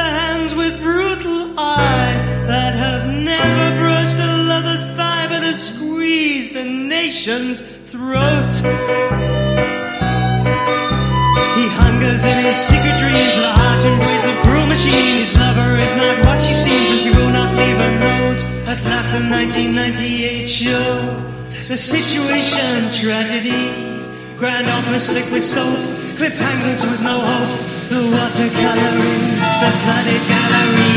hands with brutal eye that have never brushed a lover's thigh but have squeezed a nation's throat. He hungers in his secret dreams the harsh embrace of cruel machine. His lover is not what she seems, and she will not leave a note. At last, the 1998 show, the situation tragedy. Grand opera slick with soap, cliffhangers with no hope. The watercoloring, the flooded gallery.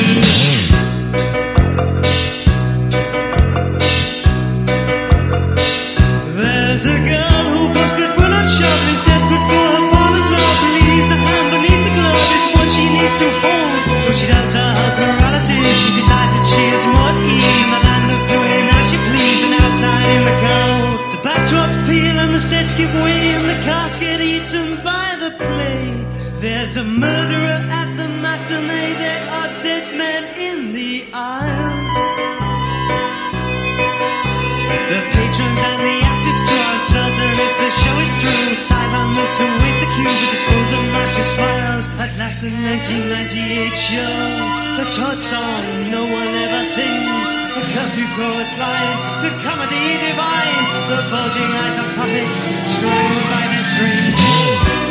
There's a girl who posted will not shove is desperate for her father's love. Believes the hand beneath the glove is what she needs to hold. Though she doubts her husband's morality, she decides that she is what ease in the land of doing as she please and outside in the cold. The backdrops peel and the sets give way and the cast get eaten by the play. There's a murderer at the matinee, there are dead men in the aisles. The patrons and the actors draw uncertain if the show is through. Sideline looks await the cue with the pose of mashless smiles. At last, the 1998 show, the Todd song no one ever sings. The curfew chorus line, the comedy divine, the bulging eyes of puppets strung by their strings.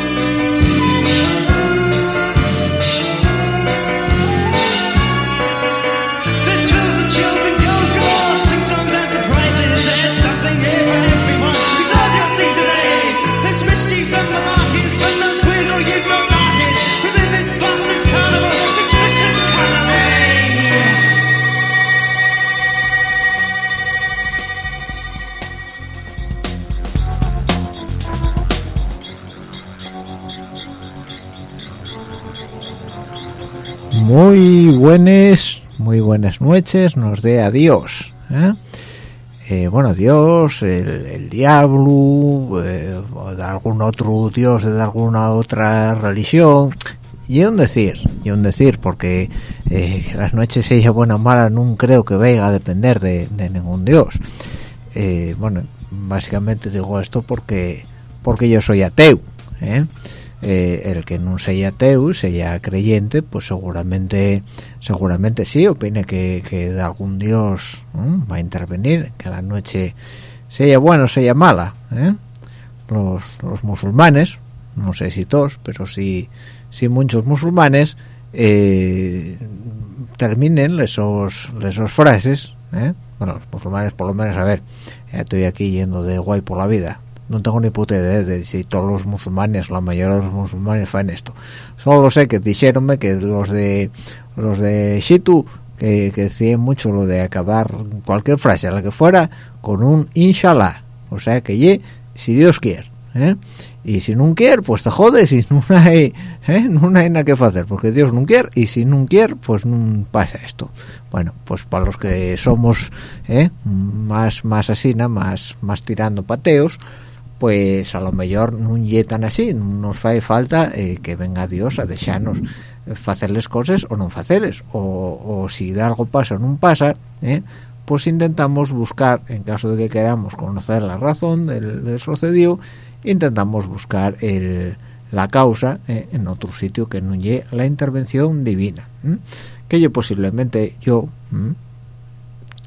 Muy buenas, muy buenas noches, nos dé a Dios. ¿eh? Eh, bueno, Dios, el, diablo, eh, de algún otro Dios de alguna otra religión. Y un decir, y un decir, porque que las noches ella buena o mala no creo que vaya a depender de, ningún Dios. Bueno, básicamente digo esto porque porque yo soy ateo. ¿eh? Eh, el que no sea ateo, sea creyente, pues seguramente seguramente sí, opine que, que algún Dios va a intervenir, que la noche sea buena o sea mala. ¿eh? Los, los musulmanes, no sé si todos, pero sí, sí muchos musulmanes, eh, terminen esos, esos frases, ¿eh? bueno, los musulmanes por lo menos, a ver, ya estoy aquí yendo de guay por la vida, no tengo ni puta de si todos los musulmanes, la mayoría de los musulmanes fan esto. Solo sé que dijeronme que los de los de Shitu que, que decían mucho lo de acabar cualquier frase, la que fuera, con un inshallah. O sea que ye, si Dios quiere. ¿eh? Y si no quiere, pues te jodes y no hay, ¿eh? no hay nada que hacer, porque Dios no quiere y si no quiere, pues no pasa esto. Bueno, pues para los que somos ¿eh? más más así, ¿no? más más tirando pateos, pues a lo mejor no lle tan así, nos fai falta eh, que venga Dios a dejarnos eh, hacerles cosas o non hacerles, o, o si de algo pasa o non pasa eh, pues intentamos buscar en caso de que queramos conocer la razón del, del sucedido intentamos buscar el, la causa eh, en otro sitio que no lle la intervención divina ¿eh? que yo posiblemente yo ¿eh?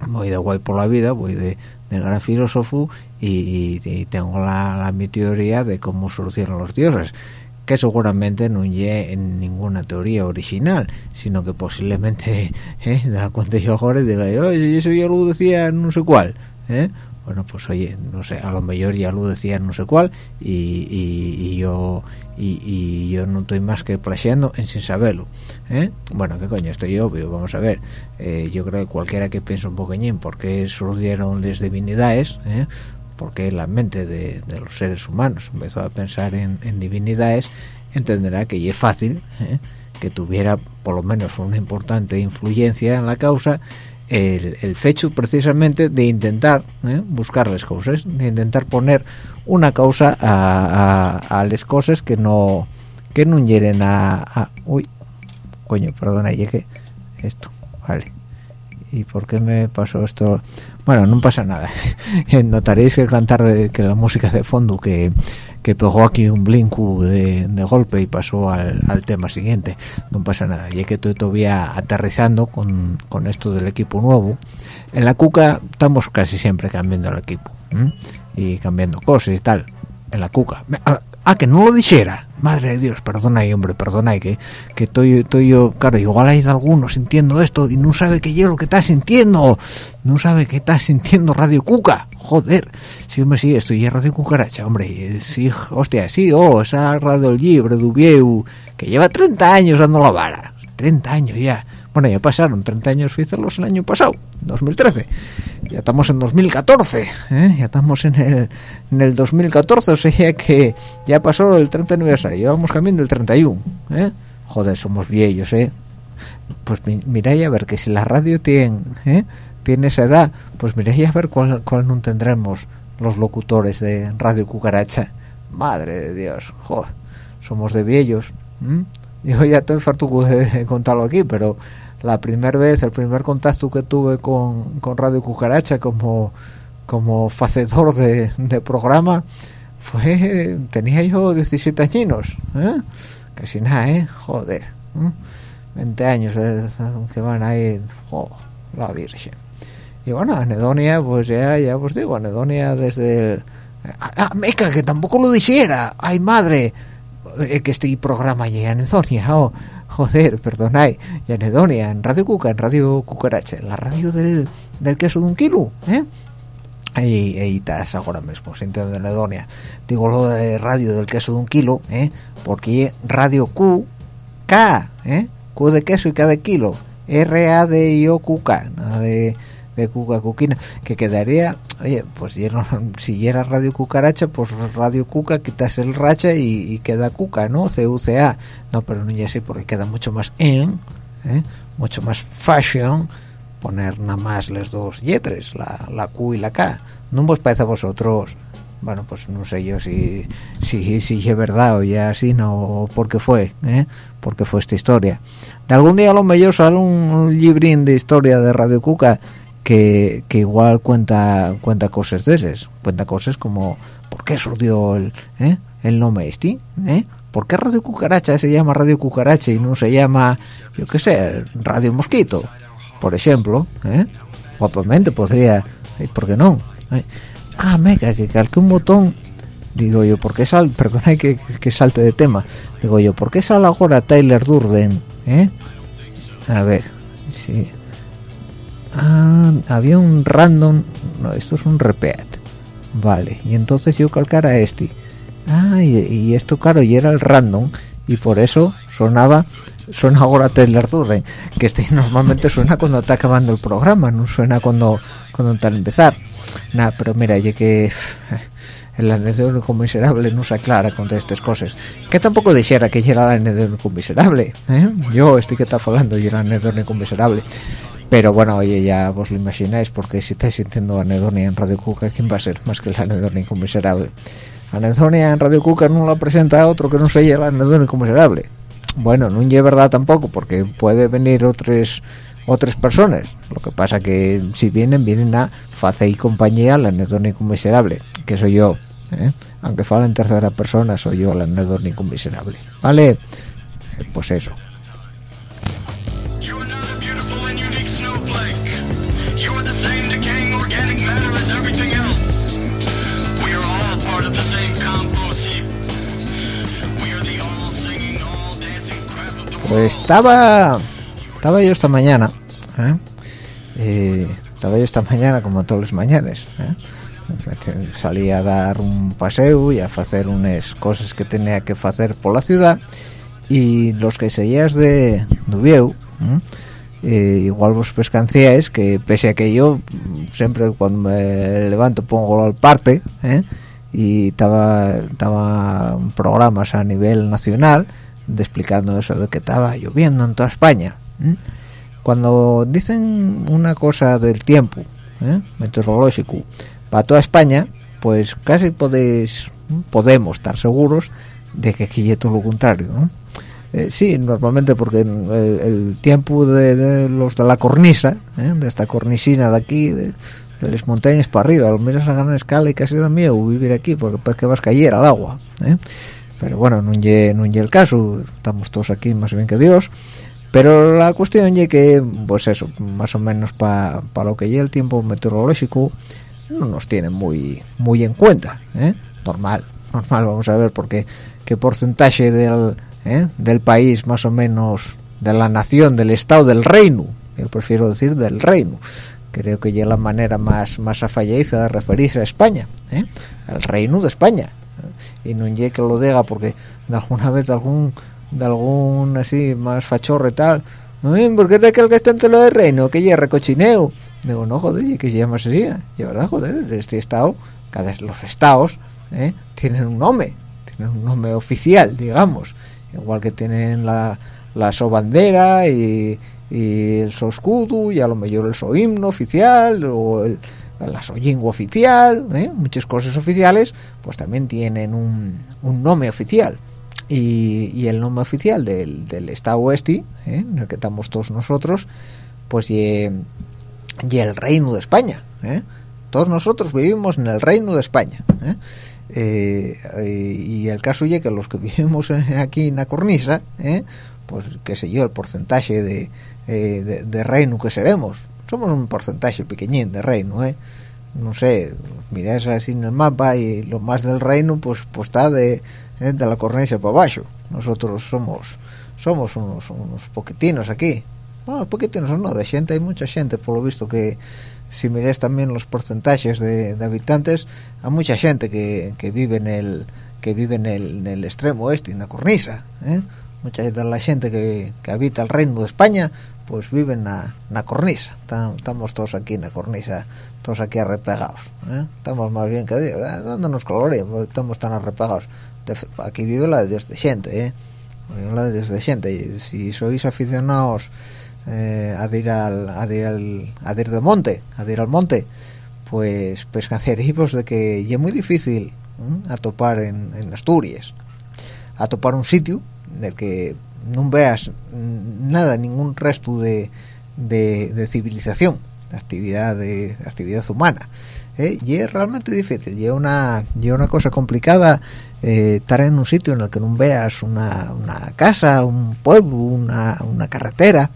voy de guay por la vida voy de de gran filósofo y, y, tengo la, la, mi teoría de cómo solucionan los dioses que seguramente no llegue en ninguna teoría original sino que posiblemente eh, de la cuenta yo ahora y diga oye eso ya lo decía no sé cuál ¿eh? bueno pues oye no sé a lo mejor ya lo decía no sé cuál y, y, y yo y, yo no estoy más que plagiando en sin saberlo ¿eh? bueno qué coño estoy obvio vamos a ver eh, yo creo que cualquiera que piense un poqueñín por qué surgieron las divinidades ¿eh? porque la mente de, de, los seres humanos empezó a pensar en, en divinidades entenderá que es fácil ¿eh? que tuviera por lo menos una importante influencia en la causa el, el fecho precisamente de intentar ¿eh? buscar las cosas, de intentar poner una causa a, a, a las cosas que no que no lleguen a, uy coño perdona que esto vale. Y por qué me pasó esto bueno no pasa nada. Notaréis que cantar de, que la música de fondo que que pegó aquí un blinco de, de golpe y pasó al, al, tema siguiente. No pasa nada. Ya que estoy todavía aterrizando con, con esto del equipo nuevo. En la cuca estamos casi siempre cambiando el equipo y cambiando cosas y tal. En la cuca ah, que no lo dijera. Madre de dios perdona y hombre perdona y que que estoy, estoy yo claro igual hay alguno sintiendo esto y no sabe que yo lo que está sintiendo. No sabe que está sintiendo radio cuca. Joder. Sí hombre sí estoy en radio cucaracha hombre sí hostia sí oh esa radio libre Dubieu que lleva 30 años dando la vara. 30 años ya bueno ya pasaron 30 años fíjense el año pasado 2013 ya estamos en 2014 ¿eh? ya estamos en el, en el 2014 o sea que ya pasó el 30 aniversario llevamos cambiando el 31 ¿eh? joder somos viejos ¿eh? pues miráis a ver que si la radio tiene ¿eh? tiene esa edad pues miráis a ver cuál, cuál no tendremos los locutores de Radio Cucaracha madre de Dios joder somos de viejos yo ya estoy farto de contarlo aquí pero la primera vez, el primer contacto que tuve con, con Radio Cucaracha como, como facedor de, de, programa fue, tenía yo 17 añinos, ¿eh? casi nada, ¿eh? joder, ¿eh? 20 años eh, que van ahí, oh, la virgen. Y bueno, anedonia, pues ya, ya os digo, anedonia desde el... Ah, meca, que tampoco lo dijera, ay madre, eh, que este programa llega anedonia, oh, joder, perdonad, y anedonia, en Radio Cuca, en Radio Cucaracha, en la radio del, del queso de un kilo, ¿eh? Ahí, ahí estás ahora mismo, sintiendo anedonia. Digo lo de radio del queso de un kilo, ¿eh? Porque Radio Q, ¿eh? Q de queso y K de kilo. R, A, D, I, O, Q, K, nada de Cuca Cuquina, que quedaría, oye, pues si era Radio Cucaracha, pues Radio Cuca, quitas el racha y, y queda Cuca, ¿no? C-U-C-A. No, pero no ya así, porque queda mucho más en, ¿eh? mucho más fashion, poner nada más las dos yetres, la, la Q y la K. ¿No os parece a vosotros? Bueno, pues no sé yo si si, si es verdad o ya así, no, porque fue, ¿eh? porque fue esta historia. De algún día a lo mejor sale un librín de historia de Radio Cuca que, que, igual cuenta cuenta cosas de esas cuenta cosas como ¿por qué surgió el, eh, el nombre este? ¿eh? ¿por qué Radio Cucaracha se llama Radio Cucaracha y no se llama yo qué sé Radio Mosquito? por ejemplo ¿eh? guapamente podría ¿por qué no? ¿Eh? ah mega que calque un botón digo yo ¿por qué sal perdona que, que salte de tema digo yo ¿por qué sale ahora Tyler Durden? ¿eh? a ver sí ah, había un random no esto es un repeat. Vale y entonces yo calcara este. Ah y, esto claro y era el random y por eso sonaba suena ahora Taylor Durden que este normalmente suena cuando está acabando el programa no suena cuando cuando está al empezar. Nada pero mira ya que el anedónico miserable no se aclara con estas cosas. Que tampoco dijera que yo era el anedónico miserable ¿eh? yo estoy que está hablando yo era el anedónico miserable pero bueno oye ya vos lo imagináis porque si estáis sintiendo anedonia en Radio Cuca quién va a ser más que el anedónico miserable anedonia en Radio Cuca no la presenta otro que no sea el anedónico miserable bueno no es verdad tampoco porque puede venir otros otras personas. Lo que pasa que si vienen vienen a face y compañía al anedónico miserable que soy yo ¿eh? aunque fala en tercera persona soy yo el anedónico miserable vale Eh, pues eso Pues estaba estaba yo esta mañana, ¿eh? Eh, estaba yo esta mañana como todos los mañanes, ¿eh? salí a dar un paseo y a hacer unas cosas que tenía que hacer por la ciudad y los que seguías de Dubieu ¿eh? eh, igual vos pescancíais que pese a que yo siempre cuando me levanto pongo al parte ¿eh? y estaba estaba programas a nivel nacional de explicando eso de que estaba lloviendo en toda España ¿eh? cuando dicen una cosa del tiempo ¿eh? meteorológico para toda España pues casi podéis podemos estar seguros de que aquí todo lo contrario ¿no? Eh, sí, normalmente porque el, tiempo de, los de la cornisa, ¿eh? de esta cornisina de aquí, de, de las montañas para arriba, lo miras a gran escala y casi da miedo vivir aquí porque parece que vas a caer al agua. Pero bueno, no es el caso, estamos todos aquí más bien que Dios. Pero la cuestión es que, pues eso, más o menos para lo que lleva el tiempo meteorológico, no nos tienen muy muy en cuenta. ¿eh? Normal, normal, vamos a ver, porque qué porcentaje del ¿eh? del país más o menos de la nación del estado del reino yo prefiero decir del reino creo que ya la manera más más afalladiza de referirse a España ¿eh? el reino de España y no llegue que lo diga porque de alguna vez de algún de algún así más fachorro y tal "Ay, ¿por qué aquel que está entre lo del reino que ya recochineo digo no joder que se llama así y verdad joder este estado cada los estados ¿eh? tienen un nombre tienen un nombre oficial digamos. Igual que tienen la, la su bandera y, y el su escudo y a lo mejor el su himno oficial o el, la lengua oficial ¿eh? muchas cosas oficiales pues también tienen un, un nombre oficial y, y el nombre oficial del, del estado oeste ¿eh? en el que estamos todos nosotros pues y, y el reino de España ¿eh? todos nosotros vivimos en el reino de España ¿eh? Y el caso es que los que vivimos aquí en la cornisa pues qué sé yo el porcentaje de, de, de reino que seremos somos un porcentaje pequeñín de reino ¿eh? no sé miráis así en el mapa y lo más del reino pues pues está de, eh, de la cornisa para abajo nosotros somos somos unos unos poquitinos aquí bueno poquitinos no de gente hay mucha gente por lo visto que si miráis también los porcentajes de, de habitantes hay mucha gente que, que vive en el que vive en el, en el extremo oeste en la cornisa ¿eh? mucha de la gente que, que habita el reino de España pues viven na, na cornisa estamos todos aquí na cornisa todos aquí arrepegados ¿eh? estamos más bien que Dios ¿eh? dándonos caloría estamos tan arrepegados aquí vive la de Dios de gente ¿eh? vive la de Dios de xente si sois aficionados eh, a ir al a ir al a ir de monte a ir al monte pues pescaceríos de que es muy difícil ¿eh? atopar en, en Asturias atopar un sitio en el que no veas nada ningún resto de, de, civilización actividad de, actividad humana ¿eh? y es realmente difícil y es una y una cosa complicada eh, estar en un sitio en el que no veas una, una casa un pueblo una, una carretera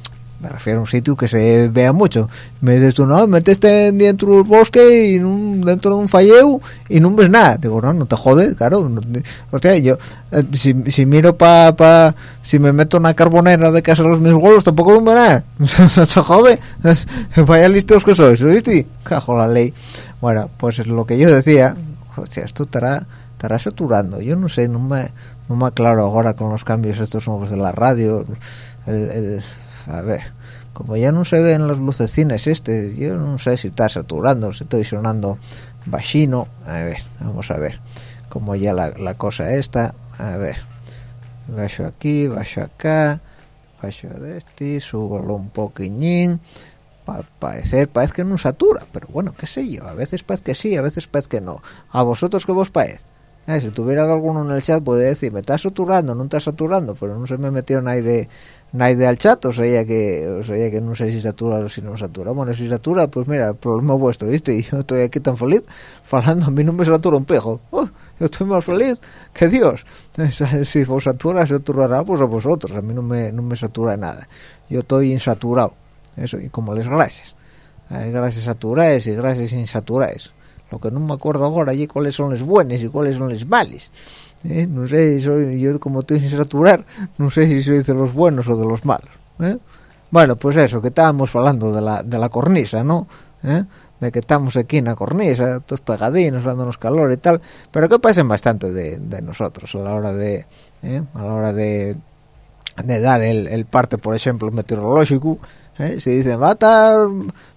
me refiero a un sitio que se vea mucho. Me dices tú no meteste dentro del bosque y dentro de un falleu y no ves nada digo no no te jodes claro no te- o sea yo eh, si, si miro pa, pa si me meto una carbonera de casa de los mis huevos tampoco veo nada. No te jode vaya listos que sois ¿oíste? cajo la ley. Bueno pues es lo que yo decía. Hostia, esto estará estará saturando. Yo no sé no me no me aclaro ahora con los cambios estos nuevos de la radio. El- a ver como ya no se ven las lucecines este yo no sé si está saturando si estoy sonando bajino a ver vamos a ver como ya la, la cosa esta a ver bajo aquí bajo acá bajo de este súbalo un poquillín pa parecer parece que no satura pero bueno qué sé yo a veces parece que sí a veces parece que no. A vosotros qué vos parece Eh, si tuviera alguno en el chat puede decir me está saturando no está saturando pero no se me metió nadie de nadie al chat, o sea que, o sea que no sé si satura o si no satura. Bueno, si satura, pues mira, problema vuestro, ¿viste? Y yo estoy aquí tan feliz, falando, a mí no me satura un pejo. Oh, yo estoy más feliz que Dios. Si vos satura, saturará pues a vosotros, a mí no me, no me satura nada. Yo estoy insaturado, eso, y como les gracias. Hay gracias saturadas y gracias insaturadas. Lo que no me acuerdo ahora allí cuáles son las buenas y cuáles son las malas. ¿Eh? No sé si soy, yo como estoy sin saturar, no sé si soy de los buenos o de los malos. ¿eh? Bueno, pues eso, que estábamos hablando de la, de la cornisa, ¿no? ¿Eh? De que estamos aquí en la cornisa, todos pegadinos, dándonos calor y tal, pero que pasen bastante de, de nosotros a la hora de, ¿eh? a la hora de, de dar el, el parte, por ejemplo, meteorológico, ¿eh? se dicen va a estar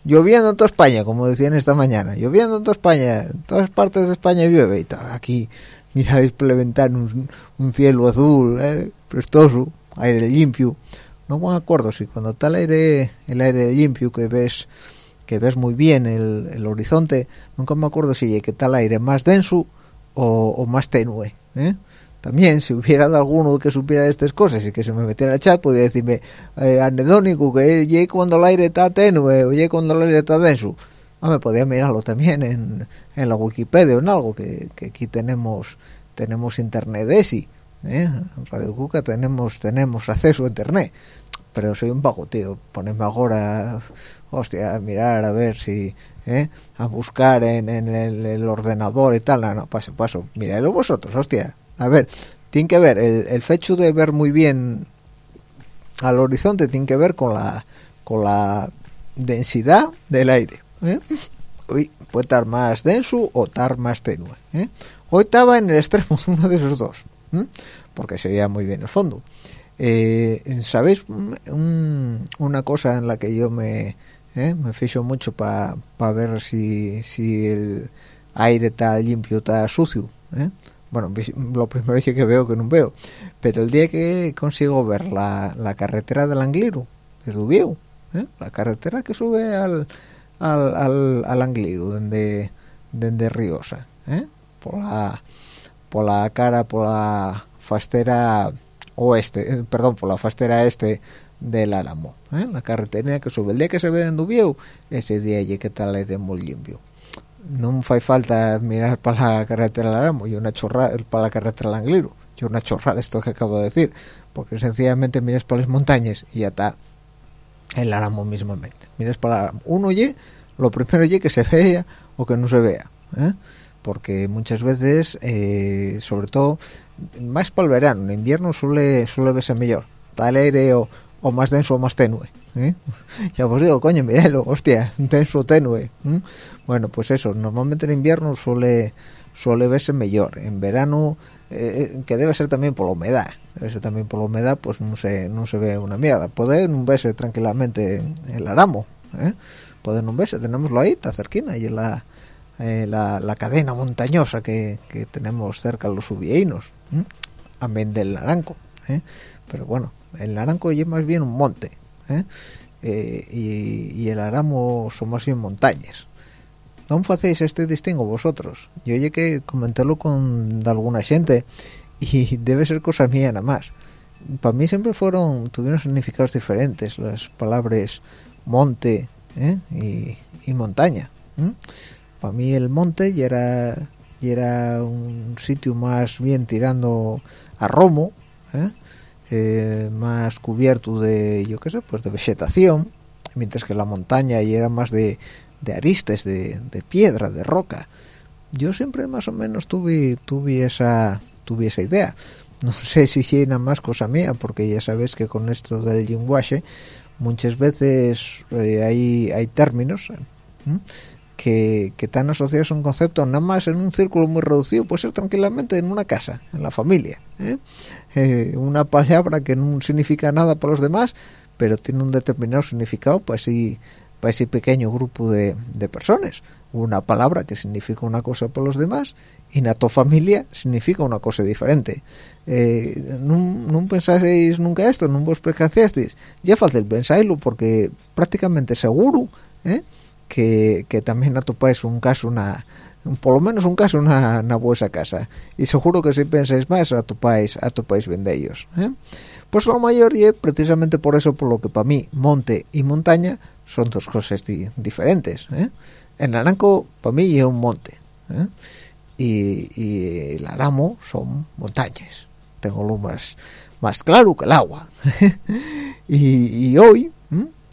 lloviendo en toda España como decían esta mañana lloviendo en toda España en todas partes de España llueve y tal aquí miráis por la ventana un, un cielo azul ¿eh? prestoso aire limpio no me acuerdo si cuando está el aire el aire limpio que ves que ves muy bien el, el horizonte nunca me acuerdo si que el aire más denso o, o más tenue ¿eh? también si hubiera alguno que supiera estas cosas y que se me metiera al chat podría decirme eh, anedónico que llegue cuando el aire está tenue o llegue cuando el aire está denso ah, me podía mirarlo también en, en la Wikipedia o en algo que, que aquí tenemos tenemos internet de sí ¿eh? en Radio Cuca tenemos tenemos acceso a internet. Pero soy un vago tío. Ponerme ahora hostia a mirar a ver si ¿eh? a buscar en, en el, el ordenador y tal. No, no paso paso. Miradlo vosotros hostia. A ver, tiene que ver, el, el hecho de ver muy bien al horizonte tiene que ver con la con la densidad del aire. ¿Eh? Uy, puede estar más denso o estar más tenue. ¿eh? Hoy estaba en el extremo de uno de esos dos, ¿eh? porque se veía muy bien el fondo. Eh, ¿Sabéis un, una cosa en la que yo me, ¿eh? me fijo mucho para pa ver si, si el aire está limpio está sucio? ¿eh? bueno, lo primero que veo que no veo, pero el día que consigo ver la, la carretera del Angliru, desde Ubieu, ¿eh? la carretera que sube al, al, al, al Angliru, desde, desde Riosa, ¿eh? por, la, por la cara, por la fastera oeste, eh, perdón, por la fastera este del Álamo, ¿eh? la carretera que sube, el día que se ve en Dubieu, ese día ya que tal aire muy limpio no me falta mirar para la carretera del Aramo y una chorrada para la carretera del Angliru yo una chorrada esto que acabo de decir porque sencillamente miras para las montañas y ya está el Aramo mismamente miras para uno oye lo primero oye que se vea o que no se vea ¿eh? porque muchas veces eh, sobre todo más para el verano en invierno suele suele verse mejor el aire o, o más denso o más tenue ¿eh? ya os digo coño miralo hostia denso tenue ¿eh? bueno pues eso normalmente en invierno suele suele verse mejor en verano eh, que debe ser también por la humedad ser también por la humedad pues no se no se ve una mierda puede no verse tranquilamente en el aramo ¿eh? puede no verse tenemoslo ahí está cerquina y en la eh, la, la, cadena montañosa que, que, tenemos cerca los subieinos ¿eh? amén del naranco ¿eh? pero bueno el naranco es más bien un monte ¿eh? Eh, y, y, el aramo son más bien montañas no hacéis este distingo vosotros yo llegué que comentarlo con alguna gente y debe ser cosa mía nada más para mí siempre fueron tuvieron significados diferentes las palabras monte ¿eh? y, montaña para mí el monte ya era era un sitio más bien tirando a romo ¿eh? Eh, más cubierto de yo qué sé pues de vegetación mientras que la montaña y era más de, de aristes de, de, piedra de roca. Yo siempre más o menos tuve esa tuve esa idea. No sé si llena más cosa mía porque ya sabes que con esto del lenguaje muchas veces eh, hay hay términos que, están asociados a un concepto nada más en un círculo muy reducido puede ser tranquilamente en una casa en la familia ¿eh? Eh, una palabra que no significa nada para los demás pero tiene un determinado significado para ese, para ese pequeño grupo de, de personas una palabra que significa una cosa para los demás y en tu familia significa una cosa diferente eh, no, pensáis nunca esto no vos percaciasteis ya fácil pensáislo porque prácticamente seguro ¿eh? que, que también atopáis un caso una por lo menos un caso una, una vuesa casa y seguro que si pensáis más atopáis atopáis bien de ellos ¿eh? pues la mayoría precisamente por eso por lo que para mí monte y montaña son dos cosas di- diferentes ¿eh? el naranco para mí es un monte ¿eh? y, y el aramo son montañas tengo lo más más claro que el agua y, hoy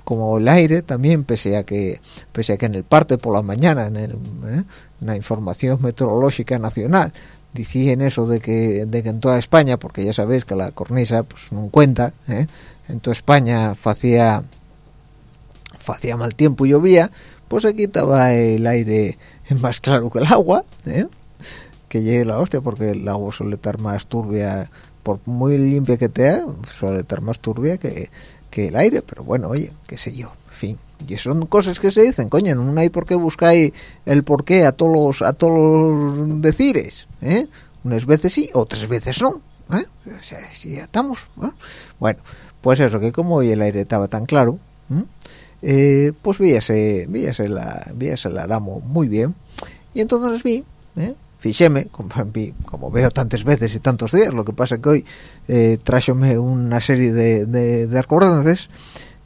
como el aire también pese a que pese a que en el parte por la mañana en, ¿eh? en la información meteorológica nacional decían eso de que, de que en toda España porque ya sabéis que la cornisa pues no cuenta en toda España hacía hacía mal tiempo y llovía pues aquí estaba el aire más claro que el agua ¿eh? que llegue la hostia porque el agua suele estar más turbia por muy limpia que sea suele estar más turbia que, que el aire pero bueno oye qué sé yo en fin y son cosas que se dicen coño no hay por qué buscar el porqué a todos los a todos los decires ¿eh? unas veces sí otras veces no ¿eh? o sea si estamos bueno pues eso que como hoy el aire estaba tan claro. Eh, pues víase víase la víase el aramo muy bien y entonces vi ¿eh? fíxeme como, veo tantas veces y tantos días lo que pasa que hoy eh, tráxome una serie de, de, de acordances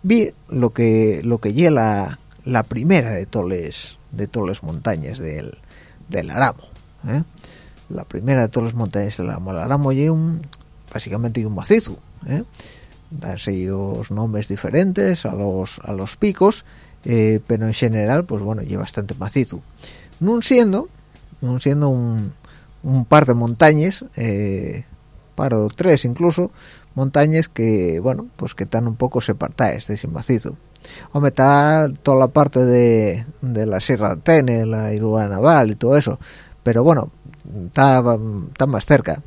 vi lo que lo que lle la, la primera de toles de todas las montañas del, del Aramo ¿eh? la primera de todas las montañas del Aramo el Aramo lle un básicamente un macizo ¿eh? Danse los nombres diferentes a los a los picos eh, pero en general pues bueno lle bastante macizo. No siendo no siendo un, un par de montañas eh, par o tres incluso montañas que bueno pues que están un poco separadas de ese macizo. Hombre está toda la parte de, de la Sierra de Tene la Irúa Naval y todo eso pero bueno está, está más cerca.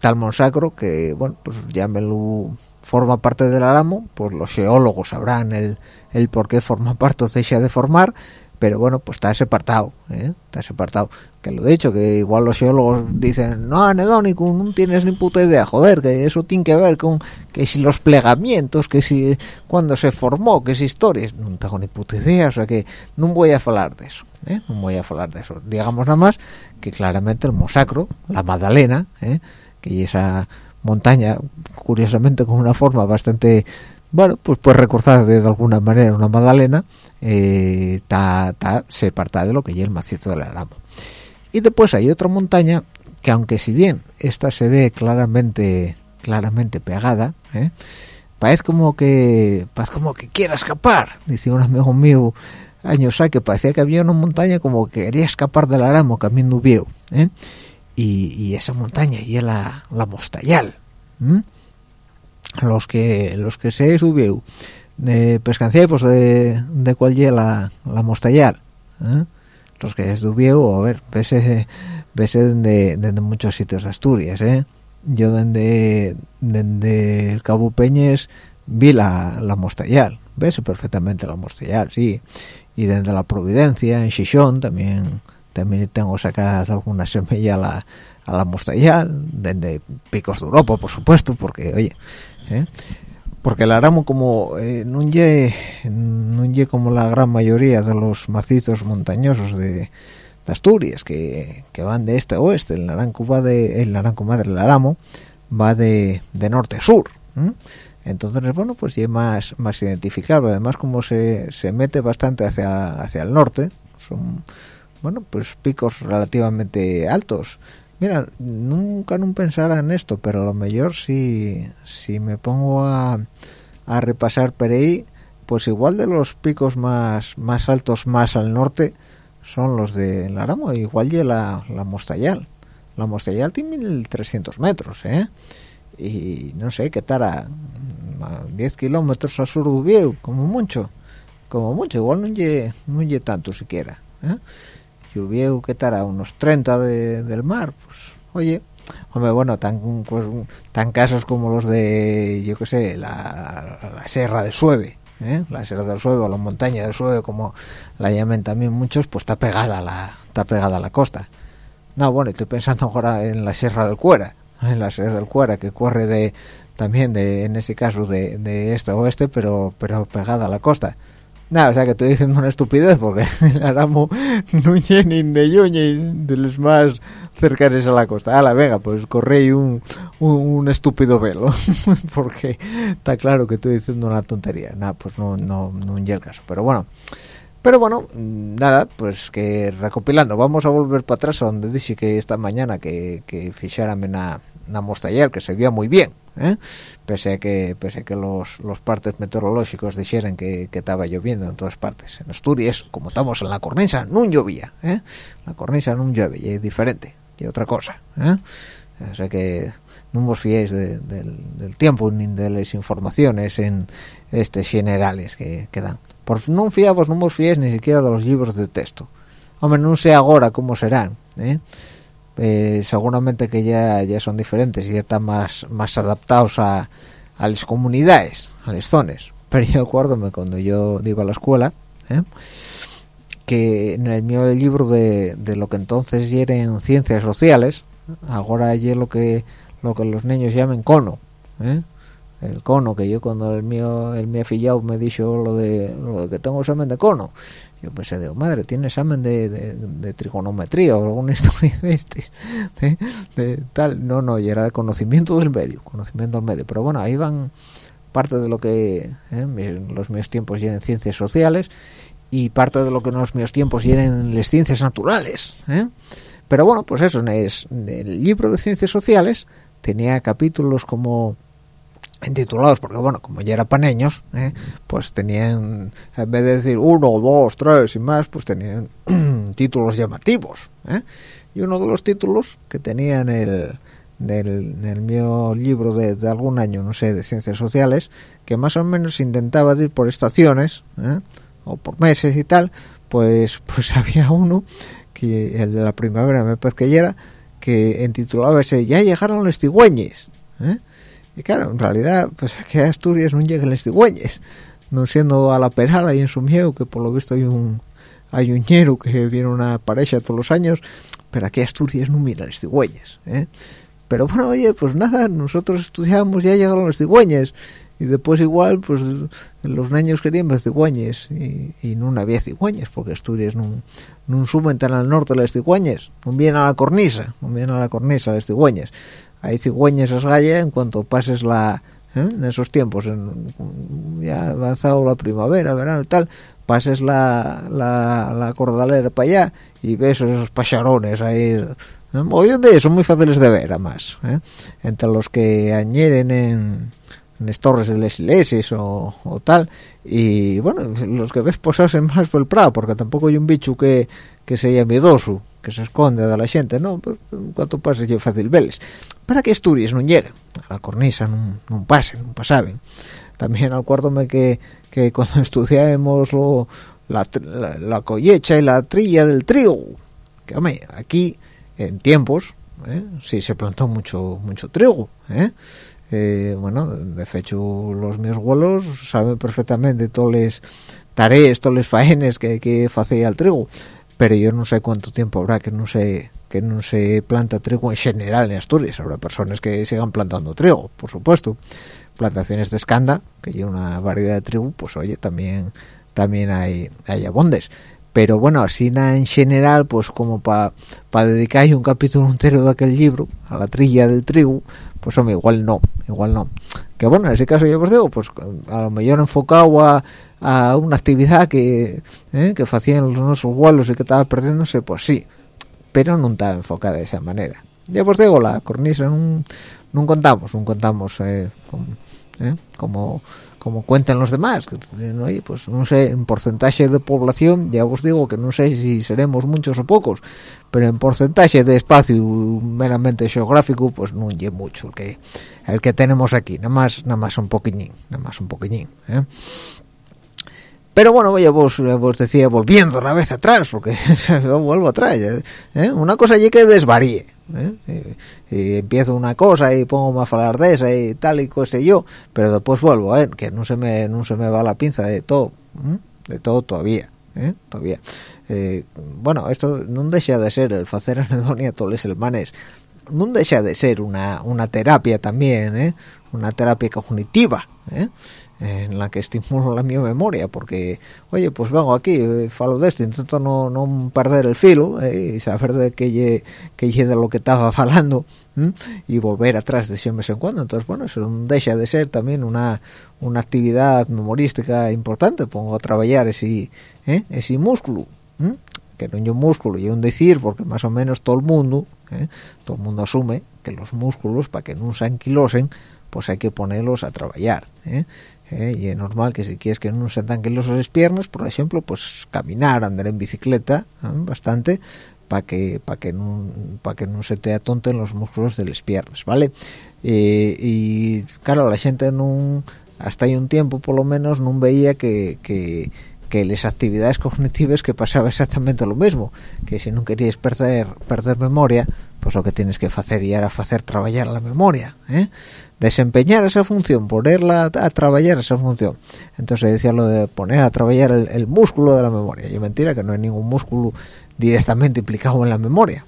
Tal Monsacro que bueno pues ya me lo forma parte del Aramo pues los geólogos sabrán el, el por qué forma parte o deja de formar pero bueno pues está separado ¿eh? está separado que lo dicho que igual los geólogos dicen no anedónico no tienes ni puta idea joder que eso tiene que ver con que si los plegamientos que si cuando se formó que si historias no tengo ni puta idea o sea que no voy a hablar de eso ¿eh? no voy a hablar de eso digamos nada más que claramente el Mosacro la Magdalena ¿eh? que esa montaña curiosamente con una forma bastante bueno pues puede recordar de alguna manera una magdalena está se aparta de lo que es el macizo del Alamo y después hay otra montaña que aunque si bien esta se ve claramente claramente pegada ¿eh? parece como que parece como que quiera escapar dice un amigo mío años hay que parecía que había una montaña como que quería escapar del Aramo camino viejo ¿eh? Y, esa montaña y la, la Mostayal ¿m? los que los que se subió de pescancía pues de, de cuál la, la Mostayal ¿eh? los que subió a ver vese vese de, de, de, muchos sitios de Asturias ¿eh? yo desde desde el Cabo Peñes vi la, la Mostayal ves perfectamente la Mostayal sí y desde la Providencia en Xixón también también tengo sacada alguna semilla a la, a la Mostayal desde Picos de Europa por supuesto porque oye ¿eh? porque el aramo como eh, no lle como la gran mayoría de los macizos montañosos de, Asturias que, que, van de este a oeste el naranco va de el naranco madre el aramo va de, de norte a sur ¿eh? entonces bueno pues ya más más identificable además como se, se mete bastante hacia hacia el norte son bueno pues picos relativamente altos. Mira nunca no pensara en esto pero lo mejor si si me pongo a, a repasar por pues igual de los picos más más altos más al norte son los de Laramo igual de la, la Mostayal la Mostayal tiene 1300 metros eh y no sé qué tal a 10 kilómetros al sur de Vieu como mucho como mucho igual no llegue no tanto siquiera ¿eh? Lluvieu que estará unos 30 de, del mar pues oye hombre bueno tan pues tan casos como los de yo qué sé la, la Sierra de Sueve ¿eh? la Sierra del Sueve o la montaña del Sueve como la llaman también muchos pues está pegada a la está pegada a la costa no bueno estoy pensando ahora en la Sierra del Cuera en la Sierra del Cuera que corre de también de en ese caso de, de este oeste pero pero pegada a la costa Nada, o sea que estoy diciendo una estupidez porque el Aramo es ni de Yuña y de los más cercanos a la costa. A la vega, pues corre un, un, estúpido velo porque está claro que estoy diciendo una tontería. Nada, pues no, no, no el caso. Pero bueno, pero bueno, nada, pues que recopilando, vamos a volver para atrás a donde dije que esta mañana que, que fichárame una, una mostaller que se veía muy bien, ¿eh? pese a que pese a que los, los partes meteorológicos dijeran que, que estaba lloviendo en todas partes. En Asturias, como estamos en la cornisa, no llovía, ¿eh? la cornisa no llueve, y es diferente, y otra cosa. ¿eh? O sea que no os fiéis de- del, del tiempo ni de las informaciones en este generales que, que dan. Por no fiamos, no os fiéis ni siquiera de los libros de texto. Hombre, no sé ahora cómo serán, ¿eh? Eh, seguramente que ya, ya son diferentes y ya están más, más adaptados a, a las comunidades, a las zonas. Pero yo acuérdome cuando yo iba a la escuela, ¿eh? que en el mío libro de, de lo que entonces eran ciencias sociales, ahora es lo que lo que los niños llaman cono, ¿eh? El cono que yo cuando el mío el mío afillado me dijo lo de lo de que tengo examen de cono yo pensé digo madre tiene examen de, de, trigonometría o alguna historia de estos de, tal no no y era de conocimiento del medio conocimiento del medio pero bueno ahí van parte de lo que ¿eh? mi- los míos tiempos eran ciencias sociales y parte de lo que en los míos tiempos eran las ciencias naturales ¿eh? pero bueno pues eso en en el libro de ciencias sociales tenía capítulos como intitulados porque bueno como ya era paneños ¿eh? pues tenían en vez de decir uno dos tres y más pues tenían títulos llamativos ¿eh? y uno de los títulos que tenía en el del, en el mío libro de, de algún año no sé de ciencias sociales que más o menos intentaba ir por estaciones ¿eh? o por meses y tal pues pues había uno que el de la primavera me parece que ya era que intitulaba ese ya llegaron los cigüeñes ¿eh? Y claro en realidad pues aquí a Asturias no llegan los cigüeñes no siendo a la perala y en su miedo que por lo visto hay un hay un ñero que viene una pareja todos los años pero aquí a Asturias no mira los cigüeñes ¿eh? pero bueno oye pues nada nosotros estudiamos ya llegaron los cigüeñes y después igual pues los niños querían ver cigüeñes y, y no había cigüeñes porque Asturias no, no suben tan al norte las cigüeñes no vienen a la cornisa no vienen a la cornisa las cigüeñes hay cigüeñas a Galla en cuanto pases la ¿eh? en esos tiempos en, ya ha avanzado la primavera verano y tal pases la, la, la cordalera para allá y ves esos pacharones ahí hoy en día son muy fáciles de ver además ¿eh? entre los que añeren en en las torres de las iglesias o, o tal y bueno los que ves posados en más por el prado porque tampoco hay un bicho que, que sea miedoso que se esconde de la gente no cuanto pases yo fácil veles para que Asturias no lleguen a la cornisa no, no pasen no pasaben también acuérdome que, que cuando estudiábamos lo, la, la, la collecha y la trilla del trigo que hombre aquí en tiempos ¿eh? sí se plantó mucho mucho trigo ¿eh? Eh, bueno, de hecho los míos abuelos saben perfectamente todas las tareas, todas las faenes que, que hacía el trigo, pero yo no sé cuánto tiempo habrá que no se que no se planta trigo en general en Asturias. Habrá personas que sigan plantando trigo, por supuesto. Plantaciones de escanda, que hay una variedad de trigo, pues oye, también también hay, hay abondes. Pero bueno, así en general, pues como para pa dedicar un capítulo entero de aquel libro, a la trilla del trigo, pues hombre, igual no, igual no. Que bueno, en ese caso yo os digo, pues a lo mejor enfocado a, una actividad que, eh, que hacían los nuestros abuelos y que estaba perdiéndose, pues sí, pero no estaba enfocada de esa manera. Ya os digo, la cornisa no, contamos, no contamos eh, eh, como como cuentan los demás, que dicen, oye, pues no sé, en porcentaje de población, ya os digo que no sé si seremos muchos o pocos, pero en porcentaje de espacio meramente geográfico, pues no es mucho el que el que tenemos aquí, nada más nada más un poquillín, nada más un poquillín, ¿eh? Pero bueno, oye, vos, vos decía, volviendo una vez atrás, porque yo vuelvo atrás, ¿eh? ¿Eh? una cosa allí que desvaríe, ¿eh? y, y empiezo una cosa y pongo a hablar de esa y tal y cosa yo, pero después vuelvo, ¿eh? que no se me no se me va la pinza de todo, ¿eh? de todo todavía, ¿eh? todavía. Eh, bueno, esto no deja de ser el hacer anedonia todos los hermanes, no deja de ser una, una terapia también, ¿eh? una terapia cognitiva, ¿eh? En la que estimulo la mi memoria porque oye pues vengo aquí eh, falo de esto intento no, no perder el filo eh, y saber de qué que de lo que estaba falando y volver atrás de siempre en cuando entonces bueno eso deja de ser también una una actividad memorística importante pongo a trabajar ese ¿eh? ese músculo que no es un músculo y un decir porque más o menos todo el mundo ¿eh? todo el mundo asume que los músculos para que no se anquilosen pues hay que ponerlos a trabajar ¿eh? eh, y es normal que si quieres que no se tan quelosos las piernas por exemplo, pues caminar, andar en bicicleta eh, bastante para que para que no para que no se te atonten los músculos de las piernas, ¿vale? eh, y claro, la gente no hasta hay un tiempo por lo menos no veía que que que las actividades cognitivas que pasaba exactamente lo mismo, que si no querías perder perder memoria, pues lo que tienes que hacer y era hacer trabajar la memoria, eh? Desempeñar esa función ponerla a, trabajar esa función. Entonces decía lo de poner a trabajar el, el músculo de la memoria. Y mentira que no hay ningún músculo directamente implicado en la memoria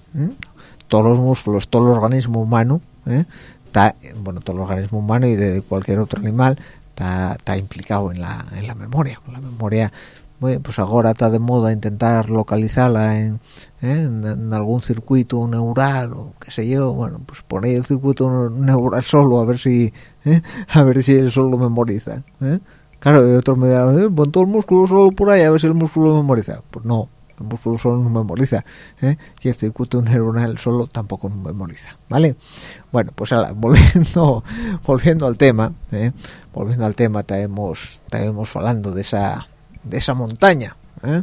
todos los músculos todo el organismo humano ¿eh? está bueno todo el organismo humano y de cualquier otro animal está, está implicado en la, en la memoria. La memoria bueno, pues ahora está de moda intentar localizarla en, ¿eh? en, algún circuito neural o qué sé yo bueno pues poner el circuito neural solo a ver si ¿eh? a ver si él solo memoriza ¿eh? claro y otros me dirán ¿eh? pon todo el músculo solo por ahí a ver si el músculo memoriza pues no el músculo solo no memoriza y el circuito neuronal solo tampoco no memoriza vale bueno pues ala, volviendo volviendo al tema volviendo al tema estábamos hablando de esa de esa montaña ¿eh?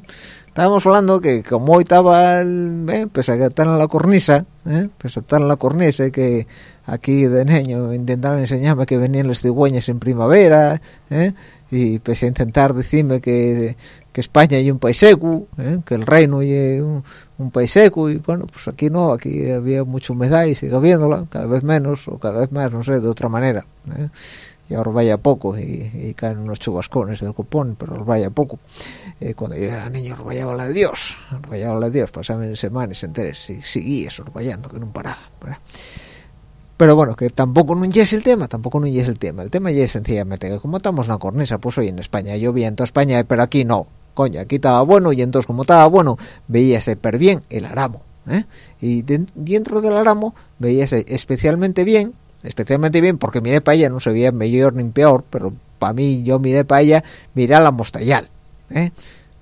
Estábamos hablando que como hoy estaba el, ¿eh? pese a que estar en la cornisa ¿eh? pese a estar en la cornisa y que aquí de niño intentaron enseñarme que venían las cigüeñas en primavera ¿eh? y pese a intentar decirme que, que España es un país seco ¿eh? que el reino es un, un país seco y bueno pues aquí no aquí había mucha humedad y sigue habiéndola cada vez menos o cada vez más no sé de otra manera ¿eh? Y ahora vaya poco y, caen unos chubascones del copón pero los vaya poco eh, cuando yo era niño os vayaba la de Dios os vayaba la de Dios pasaban semanas enteras y seguía vayando que no paraba ¿verdad? pero bueno, que tampoco no es el tema, tampoco no es el tema. El tema ya es sencillamente que como estamos en la cornisa, pues hoy en España, yo en toda España, pero aquí no, coño, aquí estaba bueno y entonces como estaba bueno, veíase per bien el aramo. ¿eh? Y de, dentro del aramo veíase especialmente bien, especialmente bien porque miré para ella, no se veía mejor ni peor, pero para mí yo miré para ella, miré a la Mostayal, ¿eh?